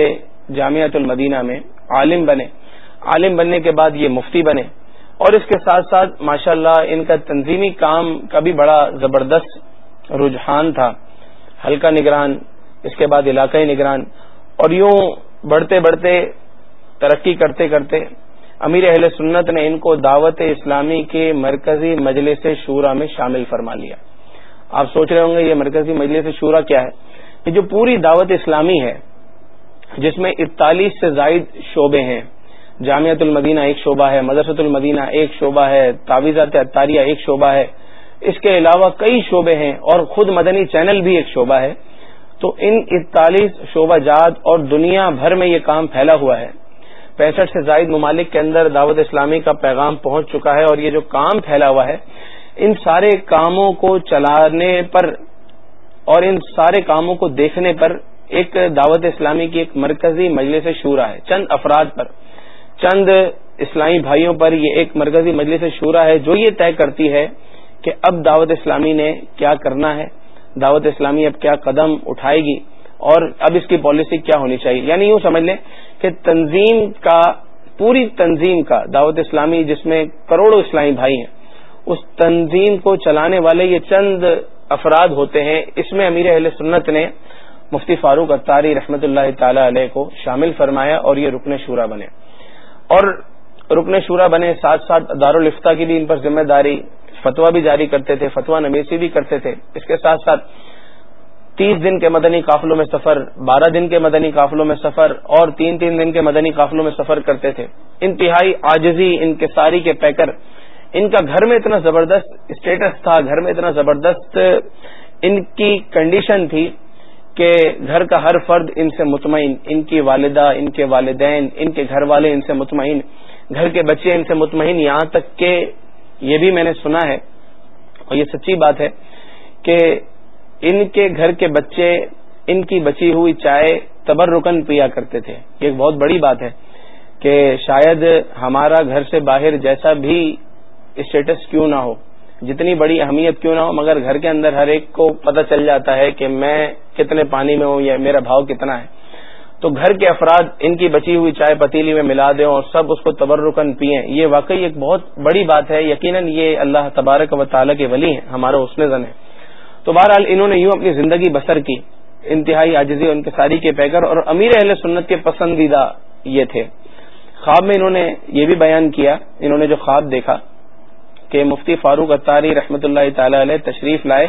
جامعت المدینہ میں عالم بنے۔ عالم بننے کے بعد یہ مفتی بنے۔ اور اس کے ساتھ ساتھ ماشاء اللہ ان کا تنظیمی کام کا بھی بڑا زبردست رجحان تھا۔ ہلکا نگران، اس کے بعد علاقائی نگران۔ اور یوں بڑھتے بڑھتے ترقی کرتے کرتے امیر اہل سنت نے ان کو دعوت اسلامی کے مرکزی مجلس شورا میں شامل فرما لیا۔ آپ سوچ رہے ہوں گے یہ مرکزی مجلس شورا کیا ہے؟ یہ جو پوری دعوت اسلامی ہے، جس میں اکتالیس سے زائد شعبے ہیں۔ جامعت المدینہ ایک شعبہ ہے، مدرسۃ المدینہ ایک شعبہ ہے، تعویذات اطاریہ ایک شعبہ ہے۔ اس کے علاوہ کئی شعبے ہیں اور خود مدنی چینل بھی ایک شعبہ ہے۔ تو ان اکتالیس شعبہ جات اور دنیا بھر میں یہ کام پھیلا ہوا ہے۔ پینسٹھ سے زائد ممالک کے اندر دعوت اسلامی کا پیغام پہنچ چکا ہے اور یہ جو کام پھیلا ہوا ہے، ان سارے کاموں کو چلانے پر اور ان سارے کاموں کو دیکھنے پر ایک دعوت اسلامی کی ایک مرکزی مجلس شورا ہے، چند افراد پر۔ چند اسلامی بھائیوں پر یہ ایک مرکزی مجلس شورا ہے جو یہ طے کرتی ہے کہ اب دعوت اسلامی نے کیا کرنا ہے، دعوت اسلامی اب کیا قدم اٹھائے گی۔ اور اب اس کی پالیسی کیا ہونی چاہیے؟ یعنی یوں سمجھ لیں کہ تنظیم کا، پوری تنظیم کا، دعوت اسلامی جس میں کروڑوں اسلامی بھائی ہیں، اس تنظیم کو چلانے والے یہ چند افراد ہوتے ہیں۔ اس میں امیر اہل سنت نے مفتی فاروق اتاری رحمت اللہ تعالی علیہ کو شامل فرمایا اور یہ رکن شورا بنے۔ اور رکن شورا بنے ساتھ ساتھ دارالفتہ کی بھی ان پر ذمہ داری فتوا بھی جاری کرتے تھے فتوا نویسی بھی کرتے تھے۔ اس کے ساتھ ساتھ تیس دن کے مدنی قافلوں میں سفر، بارہ دن کے مدنی قافلوں میں سفر اور تین تین دن کے مدنی قافلوں میں سفر کرتے تھے۔ انتہائی آجزی انکساری کے پیکر۔ ان کا گھر میں اتنا زبردست اسٹیٹس تھا، گھر میں اتنا زبردست ان کی کنڈیشن تھی کہ گھر کا ہر فرد ان سے مطمئن، ان کی والدہ، ان کے والدین، ان کے گھر والے ان سے مطمئن، گھر کے بچے ان سے مطمئن۔ یہاں تک کہ یہ بھی میں نے سنا ہے اور یہ سچی بات ہے کہ ان کے گھر کے بچے، ان کی بچی ہوئی چائے تبر رکن پیا کرتے تھے۔ یہ ایک بہت بڑی بات ہے کہ شاید ہمارا گھر سے باہر جیسا بھی اسٹیٹس کیوں نہ ہو، جتنی بڑی اہمیت کیوں نہ ہو، مگر گھر کے اندر ہر ایک کو پتہ چل جاتا ہے کہ میں کتنے پانی میں ہوں یا میرا بھاؤ کتنا ہے۔ تو گھر کے افراد ان کی بچی ہوئی چائے پتیلی میں ملا دیں اور سب اس کو تبرکن پئیں یہ واقعی ایک بہت بڑی بات ہے۔ یقیناً یہ اللہ تبارک و تعالیٰ کے ولی ہیں، ہمارا حسن زن ہے۔ تو بہرحال انہوں نے یوں اپنی زندگی بسر کی، انتہائی عاجزی ان کے ساری کے پیکر اور امیر اہل سنت کے پسندیدہ یہ تھے۔ خواب میں انہوں نے یہ بھی بیان کیا، انہوں نے جو خواب دیکھا کہ مفتی فاروق اتاری رحمت اللہ تعالی علیہ تشریف لائے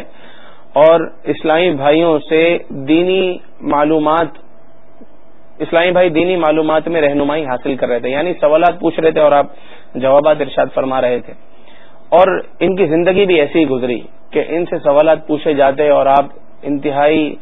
اور اسلامی بھائیوں سے دینی معلومات، اسلامی بھائی دینی معلومات میں رہنمائی حاصل کر رہے تھے یعنی سوالات پوچھ رہے تھے اور آپ جوابات ارشاد فرما رہے تھے۔ اور ان کی زندگی بھی ایسی ہی گزری کہ ان سے سوالات پوچھے جاتے اور آپ انتہائی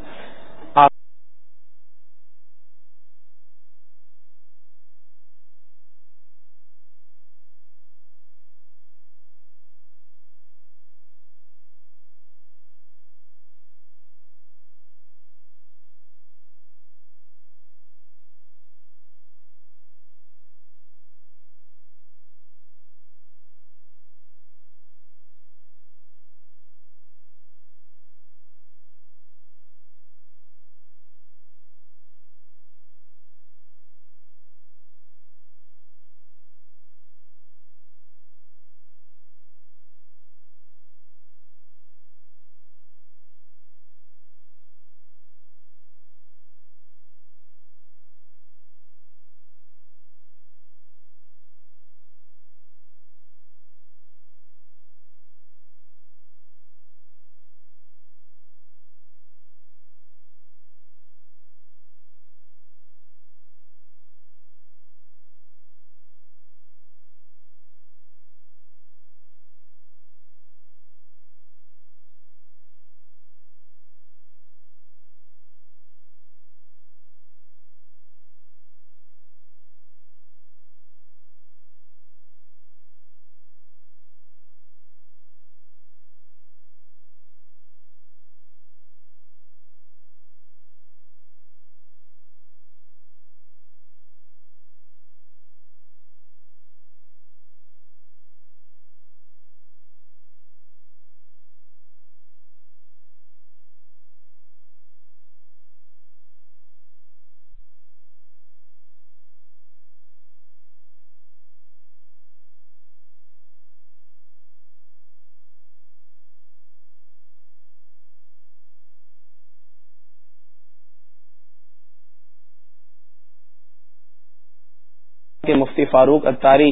فاروق اتاری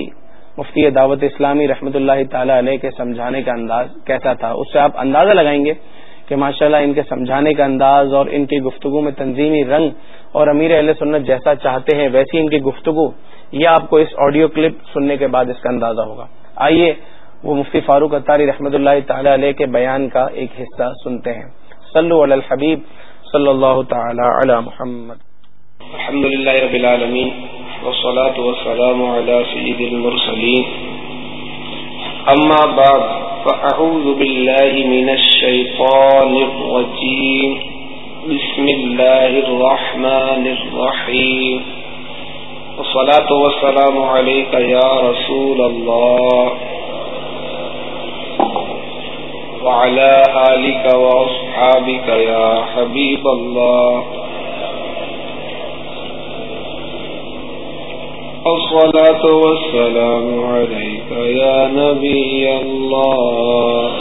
مفتی دعوت اسلامی رحمۃ اللہ تعالی علیہ کے سمجھانے کا انداز کیسا تھا؟ اس سے آپ اندازہ لگائیں گے کہ ماشاءاللہ ان کے سمجھانے کا انداز اور ان کی گفتگو میں تنظیمی رنگ اور امیر اہل سنت جیسا چاہتے ہیں ویسی ان کی گفتگو، یہ آپ کو اس آڈیو کلپ سننے کے بعد اس کا اندازہ ہوگا۔ آئیے وہ مفتی فاروق اتاری رحمۃ اللہ تعالی علیہ کے بیان کا ایک حصہ سنتے ہیں۔ صلو علی الحبیب صلی اللہ تعالی علی محمد۔ الحمد للہ رب العالمین۔ والصلاة والسلام على سید المرسلین اما بعد فاعوذ باللہ من الشیطان الرجیم بسم اللہ الرحمن الرحیم والصلاة والسلام علیکہ یا رسول اللہ وعلى آلك وأصحابك يا حبيب الله. الصلاة والسلام عليك يا نبي الله.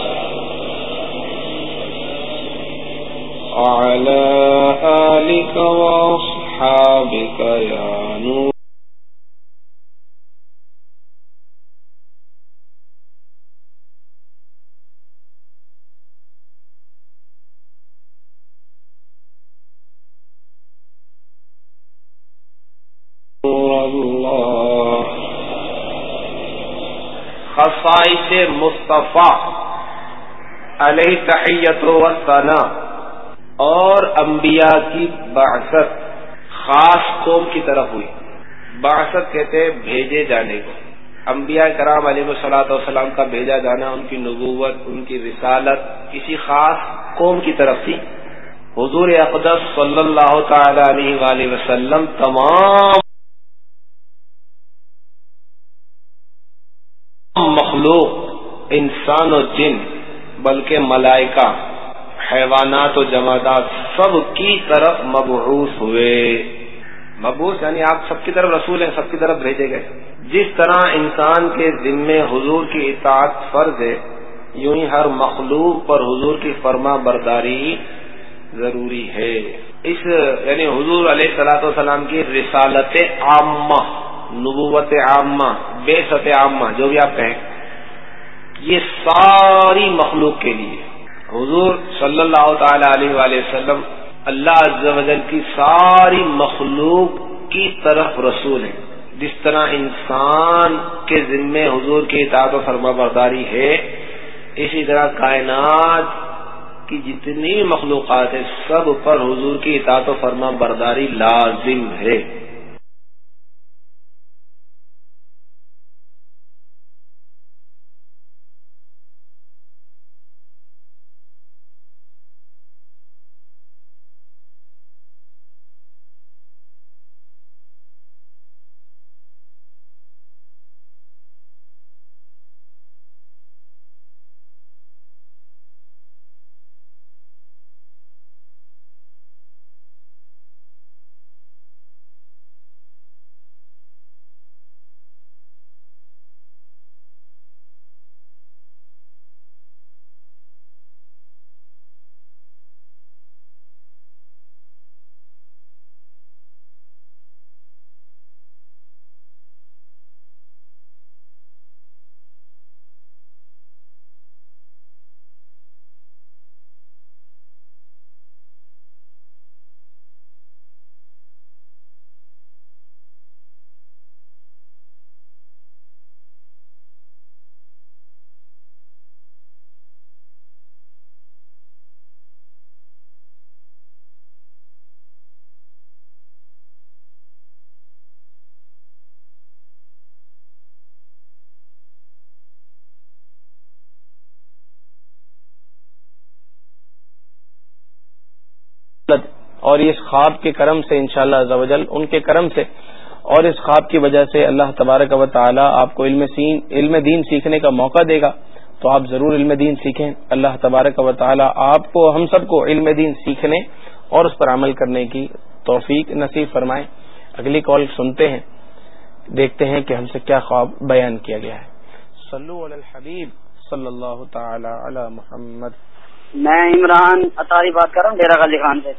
على آلك وأصحابك يا نور خصائص مصطفیٰ علیہ تحیت و ثنا اور انبیاء کی بعثت، خاص قوم کی طرف ہوئی۔ بعثت کہتے ہیں بھیجے جانے کو۔ انبیاء کرام علیہ صلاحت والسلام کا بھیجا جانا، ان کی نبوت، ان کی رسالت کسی خاص قوم کی طرف تھی۔ حضور اقدس صلی اللہ تعالی علیہ وآلہ وسلم تمام مخلوق، انسان و جن، بلکہ ملائکہ، حیوانات و جمادات سب کی طرف مبعوث ہوئے۔ مبعوث یعنی آپ سب کی طرف رسول ہیں، سب کی طرف بھیجے گئے۔ جس طرح انسان کے ذمے حضور کی اطاعت فرض ہے، یوں ہی ہر مخلوق پر حضور کی فرما برداری ضروری ہے۔ اس یعنی حضور علیہ صلاح والسلام کی رسالت عامہ، نبوت عامہ، بے ست عامہ، جو بھی آپ کہیں۔ یہ ساری مخلوق کے لیے۔ حضور صلی اللہ تعالی علیہ وآلہ وسلم اللہ عز و جل کی ساری مخلوق کی طرف رسول ہیں۔ جس طرح انسان کے ذمے حضور کی اطاعت و فرما برداری ہے، اسی طرح کائنات کی جتنی مخلوقات ہیں، سب پر حضور کی اطاعت و فرما برداری لازم ہے۔ اور اس خواب کے کرم سے انشاءاللہ شاء اللہ ان کے کرم سے اور اس خواب کی وجہ سے اللہ تبارک و تعالی آپ کو علم علم دین سیکھنے کا موقع دے گا۔ تو آپ ضرور علم دین سیکھیں۔ اللہ تبارک و تعالی آپ کو، ہم سب کو علم دین سیکھنے اور اس پر عمل کرنے کی توفیق نصیب فرمائیں اگلی کال سنتے ہیں، دیکھتے ہیں کہ ہم سے کیا خواب بیان کیا گیا ہے۔ صلو علی الحبیب صلی اللہ تعالی علی محمد۔ میں عمران اطاری بات کر رہا ہوں ڈیرا غالی خان سے۔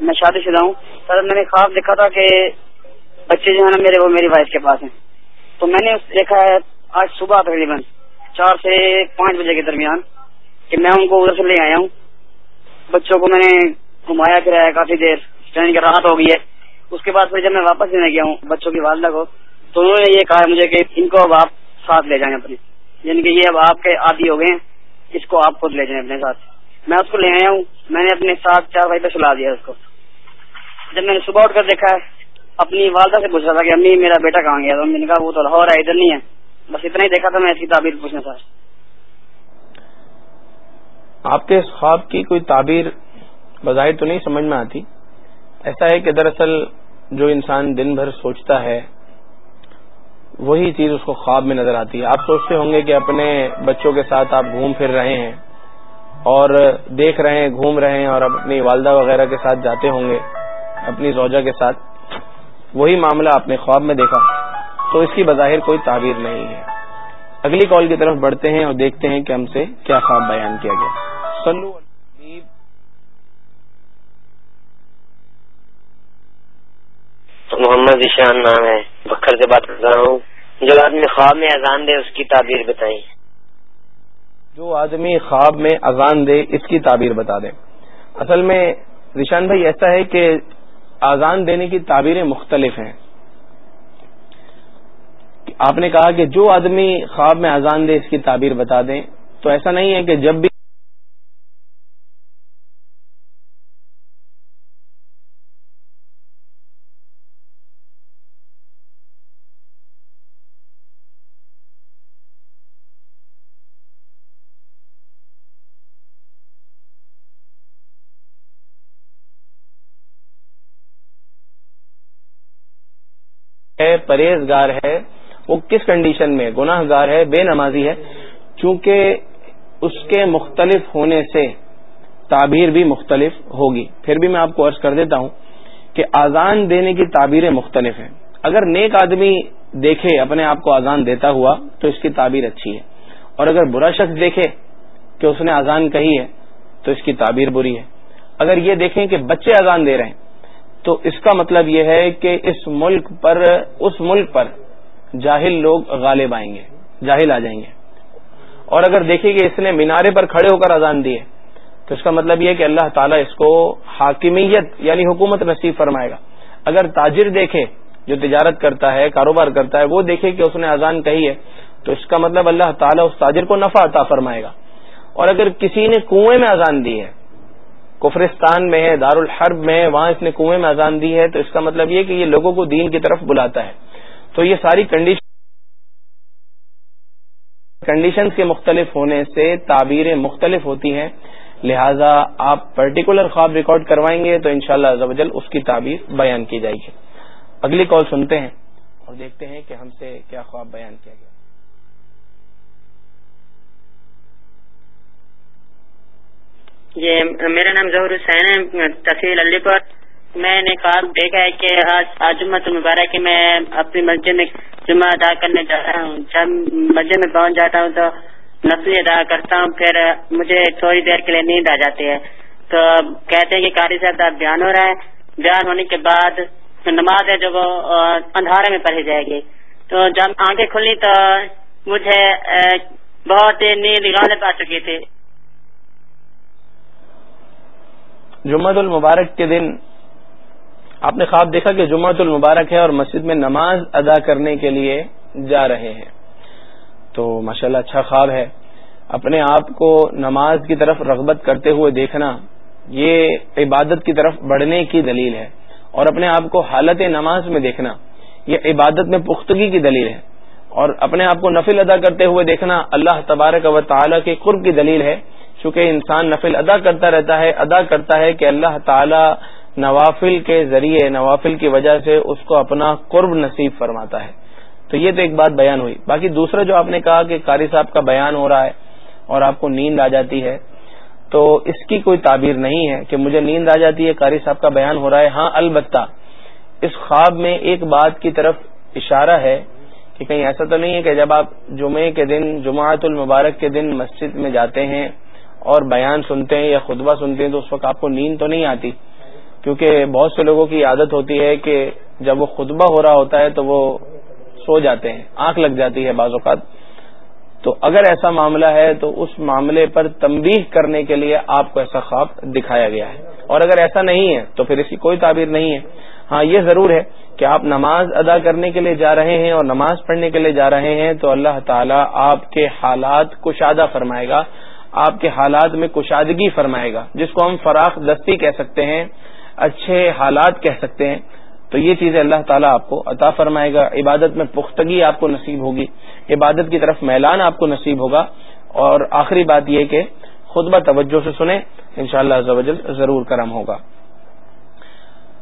میں شادی شدہ ہوں سر میں نے خواب دیکھا تھا کہ بچے جو ہے نا میرے وہ میری وائف کے پاس ہیں۔ تو میں نے دیکھا ہے، آج صبح تقریباً چار سے پانچ بجے کے درمیان کہ میں ان کو ادھر سے لے آیا ہوں۔ بچوں کو میں نے گھمایا پھرایا کافی دیر، ٹرین کی راحت ہو گئی ہے۔ اس کے بعد پھر جب میں واپس لینے گیا ہوں بچوں کی والدہ کو، تو انہوں نے یہ کہا مجھے کہ ان کو اب آپ ساتھ لے جائیں اپنے۔ یعنی کہ یہ اب آپ کے عادی ہو گئے ہیں، اس کو آپ خود لے جائیں اپنے ساتھ۔ میں اس کو لے آیا ہوں۔ میں نے اپنے ساتھ چار بھائی پہ سلا دیا اس کو۔ جب میں نے صبح اٹھ کر دیکھا، اپنی والدہ سے پوچھ رہا تھا کہ امی، میرا بیٹا کہاں گیا؟ تو میں نے کہا، وہ تو لاہور ہے، ادھر نہیں ہے۔ بس اتنا ہی دیکھا تھا، میں اس کی تعبیر پوچھنا تھا آپ کے اس خواب کی کوئی تعبیر بظاہر تو نہیں سمجھ میں آتی؟ ایسا ہے کہ دراصل جو انسان دن بھر سوچتا ہے، وہی چیز اس کو خواب میں نظر آتی ہے۔ آپ سوچتے ہوں گے کہ اپنے بچوں کے ساتھ آپ گھوم پھر رہے ہیں۔ اور دیکھ رہے ہیں، گھوم رہے ہیں اور اپنی والدہ وغیرہ کے ساتھ جاتے ہوں گے، اپنی زوجہ کے ساتھ۔ وہی معاملہ آپ نے خواب میں دیکھا۔ تو اس کی بظاہر کوئی تعبیر نہیں ہے۔ اگلی کال کی طرف بڑھتے ہیں اور دیکھتے ہیں کہ ہم سے کیا خواب بیان کیا گیا۔ سنو محمد جی اشان نام ہے، بکھر سے بات کر رہا ہوں۔ جو آدمی خواب میں اذان دے، اس کی تعبیر بتائیں۔ جو آدمی خواب میں اذان دے، اس کی تعبیر بتا دیں اصل میں ریشان بھائی ایسا ہے کہ اذان دینے کی تعبیریں مختلف ہیں۔ آپ نے کہا کہ جو آدمی خواب میں اذان دے، اس کی تعبیر بتا دیں، تو ایسا نہیں ہے کہ جب بھی پرہیزگار ہے، وہ کس کنڈیشن میں؟ گناہ گار ہے، بے نمازی ہے۔ چونکہ اس کے مختلف ہونے سے تعبیر بھی مختلف ہوگی۔ پھر بھی میں آپ کو عرض کر دیتا ہوں کہ آزان دینے کی تعبیریں مختلف ہیں۔ اگر نیک آدمی دیکھے، اپنے آپ کو آزان دیتا ہوا، تو اس کی تعبیر اچھی ہے۔ اور اگر برا شخص دیکھے کہ اس نے آزان کہی ہے، تو اس کی تعبیر بری ہے۔ اگر یہ دیکھیں کہ بچے آزان دے رہے ہیں تو اس کا مطلب یہ ہے کہ اس ملک پر، اس ملک پر جاہل لوگ غالب آئیں گے، جاہل آ جائیں گے۔ اور اگر دیکھیں کہ اس نے مینارے پر کھڑے ہو کر اذان دی ہے، تو اس کا مطلب یہ کہ اللہ تعالیٰ اس کو حاکمیت یعنی حکومت نصیب فرمائے گا۔ اگر تاجر دیکھے جو تجارت کرتا ہے، کاروبار کرتا ہے، وہ دیکھے کہ اس نے اذان کہی ہے، تو اس کا مطلب اللہ تعالیٰ اس تاجر کو نفع عطا فرمائے گا۔ اور اگر کسی نے کنویں میں اذان دی ہے کفرستان میں ہے دار الحرب میں ہے، وہاں اس نے کنویں میں اذان دی ہے، تو اس کا مطلب یہ کہ یہ لوگوں کو دین کی طرف بلاتا ہے۔ تو یہ ساری کنڈیشن کنڈیشن کے مختلف ہونے سے تعبیریں مختلف ہوتی ہیں۔ لہذا آپ پرٹیکولر خواب ریکارڈ کروائیں گے تو انشاءاللہ شاء اللہ اس کی تعبیر بیان کی جائے گی۔ اگلی کال سنتے ہیں اور دیکھتے ہیں کہ ہم سے کیا خواب بیان کیا گیا۔ یہ میرا نام ظہور حسین ہے تحصیل علی پور۔ میں نے خواب دیکھا ہے کہ آج جمعہ مبارک میں اپنی مسجد میں جمعہ ادا کرنے جا رہا ہوں۔ جب مسجد میں پہنچ جاتا ہوں تو نسلی ادا کرتا ہوں، پھر مجھے تھوڑی دیر کے لیے نیند آ جاتی ہے۔ تو کہتے ہیں کہ قاری صاحب بیان ہو رہا ہے۔ بیان ہونے کے بعد نماز ہے، جو وہ اندھارے میں پڑھی جائے گی۔ تو جب آنکھیں کھلی تو مجھے بہت نیند، غالب آ چکی تھی۔ جمعۃ المبارک کے دن آپ نے خواب دیکھا کہ جمعۃ المبارک ہے اور مسجد میں نماز ادا کرنے کے لیے جا رہے ہیں۔ تو ماشاءاللہ اچھا خواب ہے۔ اپنے آپ کو نماز کی طرف رغبت کرتے ہوئے دیکھنا، یہ عبادت کی طرف بڑھنے کی دلیل ہے۔ اور اپنے آپ کو حالت نماز میں دیکھنا، یہ عبادت میں پختگی کی دلیل ہے۔ اور اپنے آپ کو نفل ادا کرتے ہوئے دیکھنا، اللہ تبارک و تعالی کے قرب کی دلیل ہے۔ چونکہ انسان نفل ادا کرتا رہتا ہے، ادا کرتا ہے کہ اللہ تعالی نوافل کے ذریعے، نوافل کی وجہ سے اس کو اپنا قرب نصیب فرماتا ہے۔ تو یہ تو ایک بات بیان ہوئی۔ باقی دوسرا جو آپ نے کہا کہ قاری صاحب کا بیان ہو رہا ہے اور آپ کو نیند آ جاتی ہے، تو اس کی کوئی تعبیر نہیں ہے کہ مجھے نیند آ جاتی ہے، قاری صاحب کا بیان ہو رہا ہے۔ ہاں البتہ اس خواب میں ایک بات کی طرف اشارہ ہے کہ کہیں ایسا تو نہیں ہے کہ جب آپ جمعے کے دن جماعت المبارک کے دن مسجد میں جاتے ہیں اور بیان سنتے ہیں یا خطبہ سنتے ہیں تو اس وقت آپ کو نیند تو نہیں آتی۔ کیونکہ بہت سے لوگوں کی عادت ہوتی ہے کہ جب وہ خطبہ ہو رہا ہوتا ہے تو وہ سو جاتے ہیں، آنکھ لگ جاتی ہے بعض اوقات۔ تو اگر ایسا معاملہ ہے تو اس معاملے پر تنبیہ کرنے کے لیے آپ کو ایسا خواب دکھایا گیا ہے۔ اور اگر ایسا نہیں ہے تو پھر اس کی کوئی تعبیر نہیں ہے۔ ہاں یہ ضرور ہے کہ آپ نماز ادا کرنے کے لیے جا رہے ہیں اور نماز پڑھنے کے لیے جا رہے ہیں تو اللہ تعالیٰ آپ کے حالات کشادہ فرمائے گا۔ آپ کے حالات میں کشادگی فرمائے گا، جس کو ہم فراخ دستی کہہ سکتے ہیں، اچھے حالات کہہ سکتے ہیں، تو یہ چیزیں اللہ تعالیٰ آپ کو عطا فرمائے گا۔ عبادت میں پختگی آپ کو نصیب ہوگی۔ عبادت کی طرف میلان آپ کو نصیب ہوگا۔ اور آخری بات یہ کہ خطبہ توجہ سے سنیں، انشاءاللہ شاء اللہ ضرور کرم ہوگا۔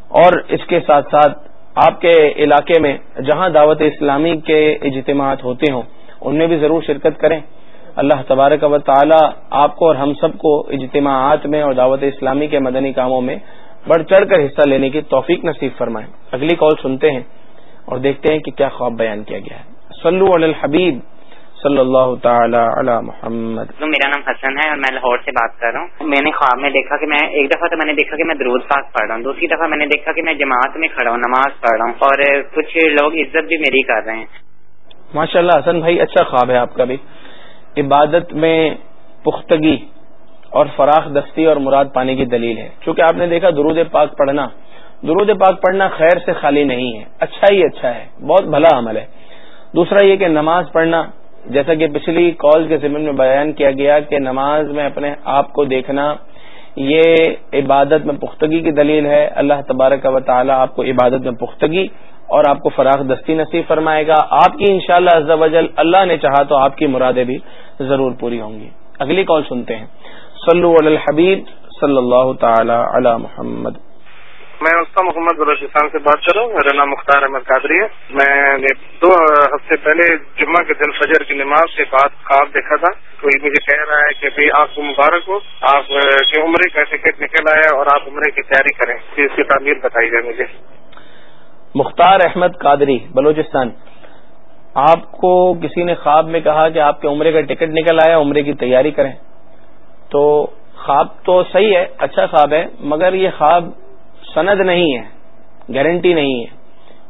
اور اس کے ساتھ ساتھ آپ کے علاقے میں جہاں دعوت اسلامی کے اجتماعات ہوتے ہوں، ان میں بھی ضرور شرکت کریں۔ اللہ تبارک و تعالی آپ کو اور ہم سب کو اجتماعات میں اور دعوت اسلامی کے مدنی کاموں میں بڑھ چڑھ کر حصہ لینے کی توفیق نصیب فرمائیں اگلی کال سنتے ہیں اور دیکھتے ہیں کہ کیا خواب بیان کیا گیا ہے۔ صلو علی الحبیب صلی اللہ تعالی علی محمد۔ میرا نام حسن ہے اور میں لاہور سے بات کر رہا ہوں۔ میں نے خواب میں دیکھا کہ میں ایک دفعہ تو میں نے دیکھا کہ میں درود پاک پڑھ رہا ہوں۔ دوسری دفعہ میں نے دیکھا کہ میں جماعت میں کھڑا ہوں نماز پڑھ رہا ہوں اور کچھ لوگ عزت بھی میری کر رہے ہیں۔ ماشاء اللہ حسن بھائی اچھا خواب ہے آپ کا بھی۔ عبادت میں پختگی اور فراخ دستی اور مراد پانے کی دلیل ہے۔ چونکہ آپ نے دیکھا درود پاک پڑھنا، درود پاک پڑھنا خیر سے خالی نہیں ہے اچھا ہی اچھا ہے، بہت بھلا عمل ہے۔ دوسرا یہ کہ نماز پڑھنا، جیسا کہ پچھلی کال کے ضمن میں بیان کیا گیا کہ نماز میں اپنے آپ کو دیکھنا، یہ عبادت میں پختگی کی دلیل ہے۔ اللہ تبارک و تعالی آپ کو عبادت میں پختگی اور آپ کو فراخ دستی نصیب فرمائے گا۔ آپ کی انشاءاللہ شاء اللہ اللہ نے چاہا تو آپ کی مرادیں بھی ضرور پوری ہوں گی۔ اگلی کال سنتے ہیں۔ صلو علی الحبیب صلی اللہ تعالی علی محمد۔ میں استاد محمد بلوچستان سے بات کر رہا ہوں۔ میرا نام مختار احمد قادری ہے۔ میں نے دو ہفتے پہلے جمعہ کے دن فجر کی نماز کے بعد خواب دیکھا تھا۔ کوئی مجھے کہہ رہا ہے کہ آپ کو مبارک ہو۔ آپ کے عمرے کا ٹکٹ نکل آئے اور آپ عمرے کی تیاری کریں۔ اس کی تعمیر بتائی جائے مجھے۔ مختار احمد قادری، بلوچستان۔ آپ کو کسی نے خواب میں کہا کہ آپ کے عمرے کا ٹکٹ نکل آیا، عمرے کی تیاری کریں۔ تو خواب تو صحیح ہے اچھا خواب ہے، مگر یہ خواب سند نہیں ہے گارنٹی نہیں ہے۔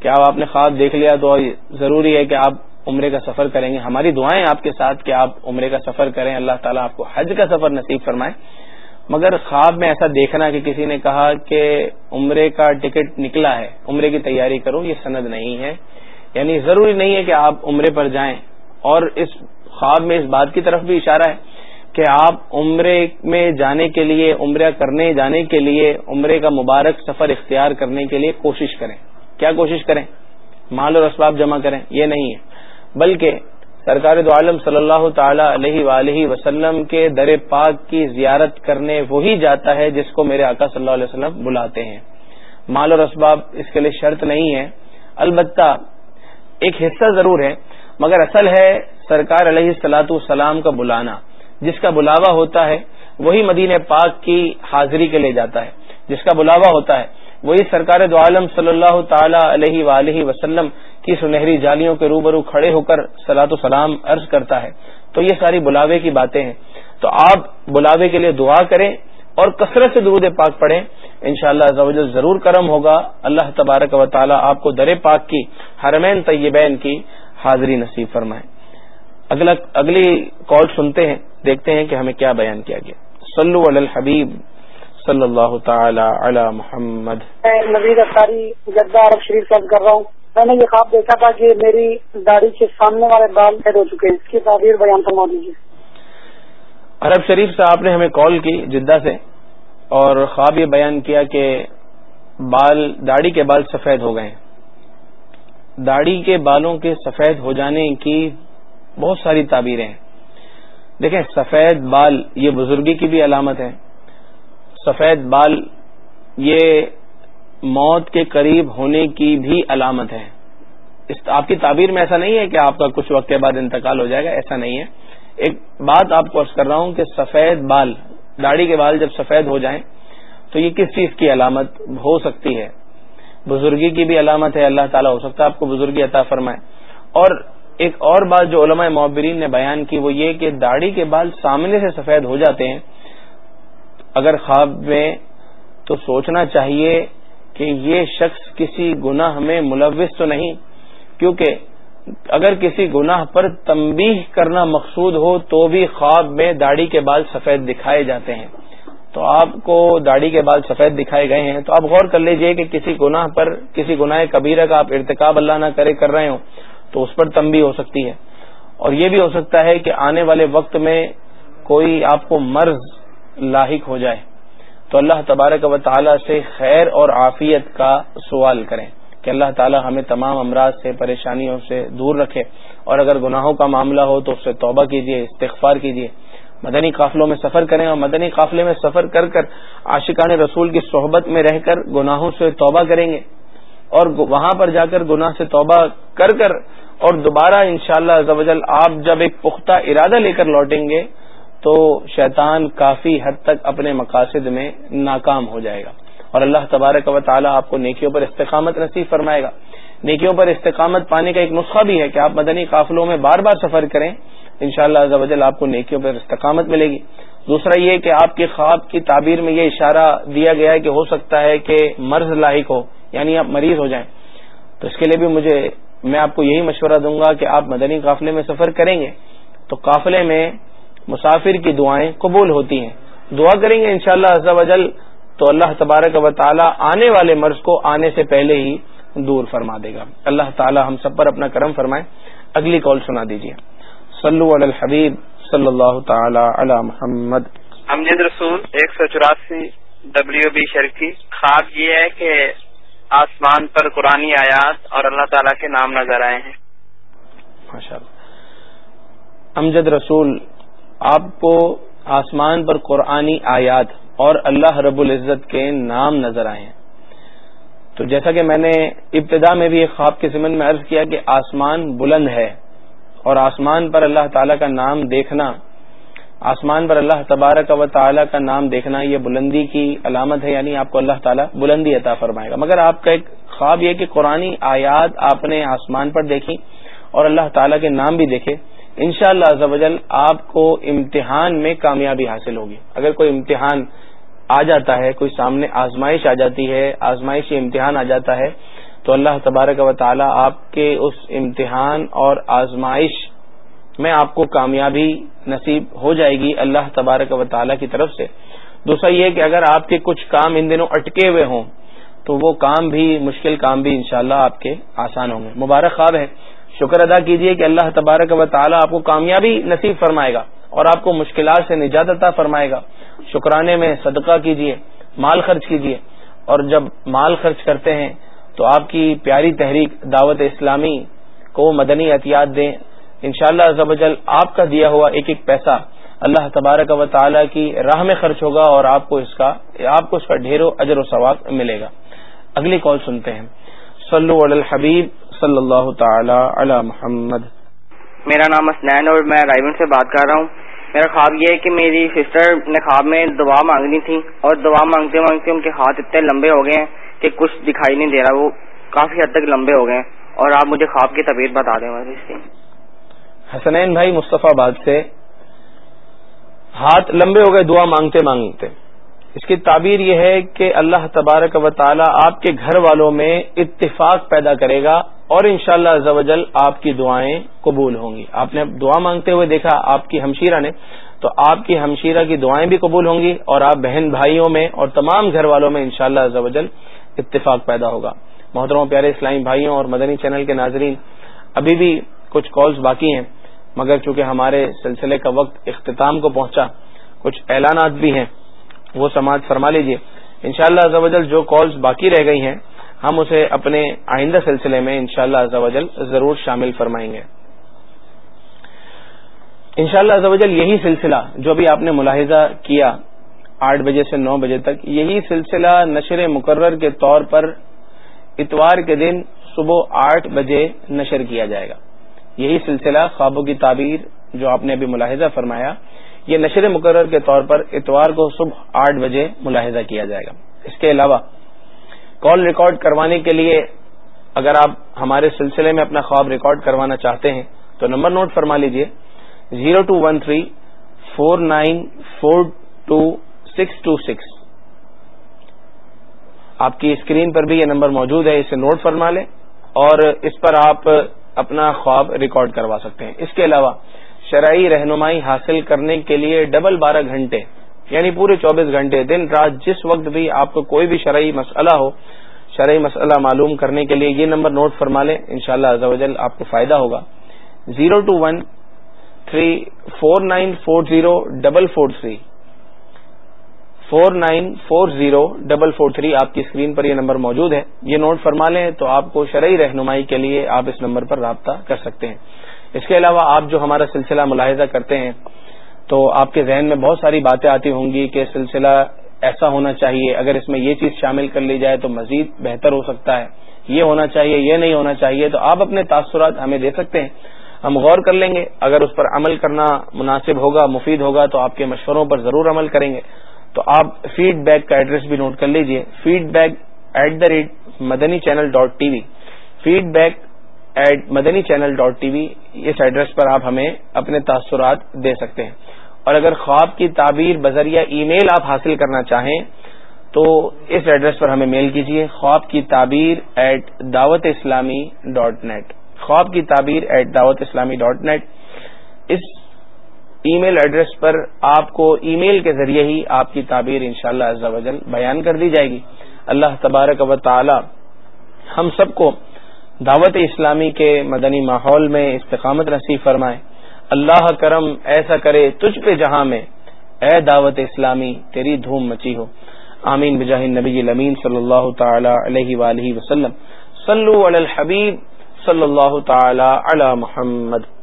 کہ آپ آپ نے خواب دیکھ لیا؟ تو ضروری ہے کہ آپ عمرے کا سفر کریں گے۔ ہماری دعائیں آپ کے ساتھ کہ آپ عمرے کا سفر کریں۔ اللہ تعالیٰ آپ کو حج کا سفر نصیب فرمائے۔ مگر خواب میں ایسا دیکھنا کہ کسی نے کہا کہ عمرے کا ٹکٹ نکلا ہے، عمرے کی تیاری کرو، یہ سند نہیں ہے۔ یعنی ضروری نہیں ہے کہ آپ عمرے پر جائیں۔ اور اس خواب میں اس بات کی طرف بھی اشارہ ہے کہ آپ عمرے میں جانے کے لیے، عمرہ کرنے جانے کے لیے، عمرے کا مبارک سفر اختیار کرنے کے لیے کوشش کریں۔ کیا کوشش کریں؟ مال اور اسباب جمع کریں، یہ نہیں ہے۔ بلکہ سرکار دو عالم صلی اللہ تعالی علیہ وآلہ وسلم کے در پاک کی زیارت کرنے وہی جاتا ہے جس کو میرے آقا صلی اللہ علیہ وسلم بلاتے ہیں۔ مال اور اسباب اس کے لیے شرط نہیں ہے۔ البتہ ایک حصہ ضرور ہے، مگر اصل ہے سرکار علیہ السلاۃ السلام کا بلانا۔ جس کا بلاوا ہوتا ہے، وہی مدینہ پاک کی حاضری کے لیے جاتا ہے۔ جس کا بلاوا ہوتا ہے، وہی سرکار دو عالم صلی اللہ تعالی علیہ وآلہ وسلم کی سنہری جالیوں کے روبرو کھڑے ہو کر سلاۃ السلام عرض کرتا ہے۔ تو یہ ساری بلاوے کی باتیں ہیں۔ تو آپ بلاوے کے لیے دعا کریں اور کثرت سے درود پاک پڑھیں۔ انشاءاللہ شاء اللہ ضرور کرم ہوگا۔ اللہ تبارک و تعالی آپ کو در پاک کی، حرمین طیبین کی حاضری نصیب فرمائیں اگلا، اگلی کال سنتے ہیں، دیکھتے ہیں کہ ہمیں کیا بیان کیا گیا۔ صلو علی الحبیب صلی اللہ تعالی علی محمد۔ نوید اختاری جدہ عرب شریف سے کر رہا ہوں۔ میں نے یہ خواب دیکھا تھا کہ میری داڑھی کے سامنے والے بال قید ہو چکے ہیں۔ اس کی تعبیر بیان فرما دیجیے۔ عرب شریف سے آپ نے ہمیں کال کی جدہ سے اور خواب یہ بیان کیا کہ بال داڑھی کے بال سفید ہو گئے داڑھی کے بالوں کے سفید ہو جانے کی بہت ساری تعبیریں ہیں۔ دیکھیں، سفید بال یہ بزرگی کی بھی علامت ہے۔ سفید بال یہ موت کے قریب ہونے کی بھی علامت ہے۔ آپ کی تعبیر میں ایسا نہیں ہے کہ آپ کا کچھ وقت کے بعد انتقال ہو جائے گا، ایسا نہیں ہے۔ ایک بات آپ کو عرض کر رہا ہوں کہ سفید بال، داڑھی کے بال جب سفید ہو جائیں تو یہ کس چیز کی علامت ہو سکتی ہے؟ بزرگی کی بھی علامت ہے، اللہ تعالیٰ ہو سکتا ہے آپ کو بزرگی عطا فرمائے۔ اور ایک اور بات جو علماء معبرین نے بیان کی وہ یہ کہ داڑھی کے بال سامنے سے سفید ہو جاتے ہیں۔ اگر خواب میں تو سوچنا چاہیے کہ یہ شخص کسی گناہ میں ملوث تو نہیں، کیونکہ اگر کسی گناہ پر تنبیہ کرنا مقصود ہو تو بھی خواب میں داڑھی کے بال سفید دکھائے جاتے ہیں۔ تو آپ کو داڑھی کے بال سفید دکھائے گئے ہیں، تو آپ غور کر لیجیے کہ کسی گناہ پر، کسی گناہ کبیرہ کا آپ ارتکاب اللہ نہ کرے، کر رہے ہوں، تو اس پر تنبیہ ہو سکتی ہے۔ اور یہ بھی ہو سکتا ہے کہ آنے والے وقت میں کوئی آپ کو مرض لاحق ہو جائے۔ تو اللہ تبارک و تعالی سے خیر اور عافیت کا سوال کریں کہ اللہ تعالی ہمیں تمام امراض سے، پریشانیوں سے دور رکھے اور اگر گناہوں کا معاملہ ہو تو اس سے توبہ کیجیے استغفار کیجیے مدنی قافلوں میں سفر کریں اور مدنی قافلے میں سفر کر کر عاشقان رسول کی صحبت میں رہ کر گناہوں سے توبہ کریں گے اور وہاں پر جا کر گناہ سے توبہ کر کر اور دوبارہ انشاءاللہ شاء آپ جب ایک پختہ ارادہ لے کر لوٹیں گے تو شیطان کافی حد تک اپنے مقاصد میں ناکام ہو جائے گا۔ اور اللہ تبارک و تعالیٰ آپ کو نیکیوں پر استقامت نصیب فرمائے گا۔ نیکیوں پر استقامت پانے کا ایک نسخہ بھی ہے کہ آپ مدنی قافلوں میں بار بار سفر کریں ان شاء اللہ آپ کو نیکیوں پر استقامت ملے گی۔ دوسرا یہ کہ آپ کے خواب کی تعبیر میں یہ اشارہ دیا گیا ہے کہ ہو سکتا ہے کہ مرض لاحق ہو یعنی آپ مریض ہو جائیں۔ تو اس کے لیے بھی مجھے، میں آپ کو یہی مشورہ دوں گا کہ آپ مدنی قافلے میں سفر کریں گے۔ تو قافلے میں مسافر کی دعائیں قبول ہوتی ہیں۔ دعا کریں گے انشاءاللہ شاء اللہ تو اللہ تبارک و تعالی آنے والے مرض کو آنے سے پہلے ہی دور فرما دے گا۔ اللہ تعالی ہم سب پر اپنا کرم فرمائے۔ اگلی کال سنا دیجیے۔ صلو علی الحبیب صلی اللہ تعالی علی محمد۔ امجد رسول ایک سو چوراسی ڈبلو بی شرکی خواب یہ ہے کہ آسمان پر قرآن آیات اور اللہ تعالیٰ کے نام نظر آئے ہیں۔ ماشاء امجد رسول آپ کو آسمان پر قرآنی آیات اور اللہ رب العزت کے نام نظر آئے ہیں۔ تو جیسا کہ میں نے ابتدا میں بھی ایک خواب کے ضمن میں عرض کیا کہ آسمان بلند ہے اور آسمان پر اللہ تعالیٰ کا نام دیکھنا، آسمان پر اللہ تبارک و تعالیٰ کا نام دیکھنا، یہ بلندی کی علامت ہے یعنی آپ کو اللہ تعالیٰ بلندی عطا فرمائے گا۔ مگر آپ کا ایک خواب یہ کہ قرآن آیات آپ نے آسمان پر دیکھی اور اللہ تعالیٰ کے نام بھی دیکھے۔ ان شاء اللہ آپ کو امتحان میں کامیابی حاصل ہوگی۔ اگر کوئی امتحان آ جاتا ہے، کوئی سامنے آزمائش آ جاتی ہے، آزمائش امتحان آ جاتا ہے، تو اللہ تبارک و تعالی آپ کے اس امتحان اور آزمائش میں آپ کو کامیابی نصیب ہو جائے گی اللہ تبارک و تعالی کی طرف سے۔ دوسرا یہ کہ اگر آپ کے کچھ کام ان دنوں اٹکے ہوئے ہوں، تو وہ کام بھی مشکل کام بھی انشاءاللہ اللہ آپ کے آسان ہوں گے۔ مبارک خواب ہے۔ شکر ادا کیجیے کہ اللہ تبارک و تعالی آپ کو کامیابی نصیب فرمائے گا اور آپ کو مشکلات سے نجات عطا فرمائے گا۔ شکرانے میں صدقہ کیجیے مال خرچ کیجیے اور جب مال خرچ کرتے ہیں تو آپ کی پیاری تحریک دعوت اسلامی کو مدنی احتیاط دیں۔ انشاءاللہ شاء اللہ آپ کا دیا ہوا ایک ایک پیسہ اللہ تبارک و تعالی کی راہ میں خرچ ہوگا اور آپ کو اس کا، آپ کو اس کا ڈھیروں اجر و ثواب ملے گا۔ اگلی کال سنتے ہیں۔ صلو علی الحبیب صلی اللہ تعالی علی محمد۔ میرا نام اسنین اور میں رائبن سے بات کر رہا ہوں۔ میرا خواب یہ ہے کہ میری سسٹر نے خواب میں دعا مانگنی تھی اور دعا مانگتے مانگتے ان کے ہاتھ اتنے لمبے ہو گئے ہیں کہ کچھ دکھائی نہیں دے رہا وہ کافی حد تک لمبے ہو گئے اور آپ مجھے خواب کی طبیعت بتا دیں اس کی حسنین بھائی مصطفیٰ آباد سے ہاتھ لمبے ہو گئے دعا مانگتے مانگتے۔ اس کی تعبیر یہ ہے کہ اللہ تبارک و تعالی آپ کے گھر والوں میں اتفاق پیدا کرے گا۔ اور انشاءاللہ شاء اللہ آپ کی دعائیں قبول ہوں گی۔ آپ نے دعا مانگتے ہوئے دیکھا، آپ کی ہمشیرہ نے، تو آپ کی ہمشیرہ کی دعائیں بھی قبول ہوں گی اور آپ بہن بھائیوں میں اور تمام گھر والوں میں انشاءاللہ شاء اللہ اتفاق پیدا ہوگا۔ محترم پیارے اسلامی بھائیوں اور مدنی چینل کے ناظرین، ابھی بھی کچھ کالز باقی ہیں، مگر چونکہ ہمارے سلسلے کا وقت اختتام کو پہنچا، کچھ اعلانات بھی ہیں، وہ سماج فرما لیجیے ان شاء اللہ جو کالز باقی رہ گئی ہیں ہم اسے اپنے آئندہ سلسلے میں انشاءاللہ شاء اللہ ضرور شامل فرمائیں گے۔ انشاءاللہ شاء اللہ یہی سلسلہ جو بھی آپ نے ملاحظہ کیا آٹھ بجے سے نو بجے تک، یہی سلسلہ نشر مقرر کے طور پر اتوار کے دن صبح آٹھ بجے نشر کیا جائے گا۔ یہی سلسلہ خوابوں کی تعبیر جو آپ نے ابھی ملاحظہ فرمایا، یہ نشر مقرر کے طور پر اتوار کو صبح آٹھ بجے ملاحظہ کیا جائے گا۔ اس کے علاوہ کال ریکارڈ کروانے کے لیے اگر آپ ہمارے سلسلے میں اپنا خواب ریکارڈ کروانا چاہتے ہیں، تو نمبر نوٹ فرما لیجیے zero two one three, four nine, four two six two six. آپ کی اسکرین پر بھی یہ نمبر موجود ہے، اسے نوٹ فرما لیں اور اس پر آپ اپنا خواب ریکارڈ کروا سکتے ہیں۔ اس کے علاوہ، شرعی رہنمائی حاصل کرنے کے لیے ڈبل بارہ گھنٹے یعنی پورے چوبیس گھنٹے، دن رات جس وقت بھی آپ کو کوئی بھی شرعی مسئلہ ہو، شرعی مسئلہ معلوم کرنے کے لیے یہ نمبر نوٹ فرما لیں ان شاء اللہ آپ کو فائدہ ہوگا۔ Zero two one three four nine four zero double four three. Four nine four zero double four three آپ کی اسکرین پر یہ نمبر موجود ہے۔ یہ نوٹ فرما لیں تو آپ کو شرعی رہنمائی کے لیے آپ اس نمبر پر رابطہ کر سکتے ہیں۔ اس کے علاوہ آپ جو ہمارا سلسلہ ملاحظہ کرتے ہیں تو آپ کے ذہن میں بہت ساری باتیں آتی ہوں گی کہ سلسلہ ایسا ہونا چاہیے، اگر اس میں یہ چیز شامل کر لی جائے تو مزید بہتر ہو سکتا ہے۔ یہ ہونا چاہیے، یہ نہیں ہونا چاہیے، تو آپ اپنے تاثرات ہمیں دے سکتے ہیں۔ ہم غور کر لیں گے، اگر اس پر عمل کرنا مناسب ہوگا، مفید ہوگا، تو آپ کے مشوروں پر ضرور عمل کریں گے۔ تو آپ فیڈ بیک کا ایڈریس بھی نوٹ کر لیجیے feedback at the rate Madani channel dot T V feedback at Madani channel dot T V us address پر آپ ہمیں اپنے تاثرات دے سکتے ہیں۔ اور اگر خواب کی تعبیر بذریعہ ای میل آپ حاصل کرنا چاہیں تو اس ایڈریس پر ہمیں میل کیجیے خواب کی تعبیر at Dawat Islami dot net خواب کی تعبیر at Dawat Islami dot net us email address پر آپ کو ای میل کے ذریعے ہی آپ کی تعبیر انشاءاللہ شاء اللہ بیان کر دی جائے گی۔ اللہ تبارک و تعالی ہم سب کو دعوت اسلامی کے مدنی ماحول میں استقامت نصیب فرمائے۔ اللہ کرم ایسا کرے تجھ پہ جہاں میں۔ اے دعوت اسلامی، تیری دھوم مچی ہو۔ آمین۔ بجاہ نبی الامین صلی اللہ تعالی علیہ وآلہ وسلم۔ صلو علی الحبیب صلی اللہ تعالی علی محمد۔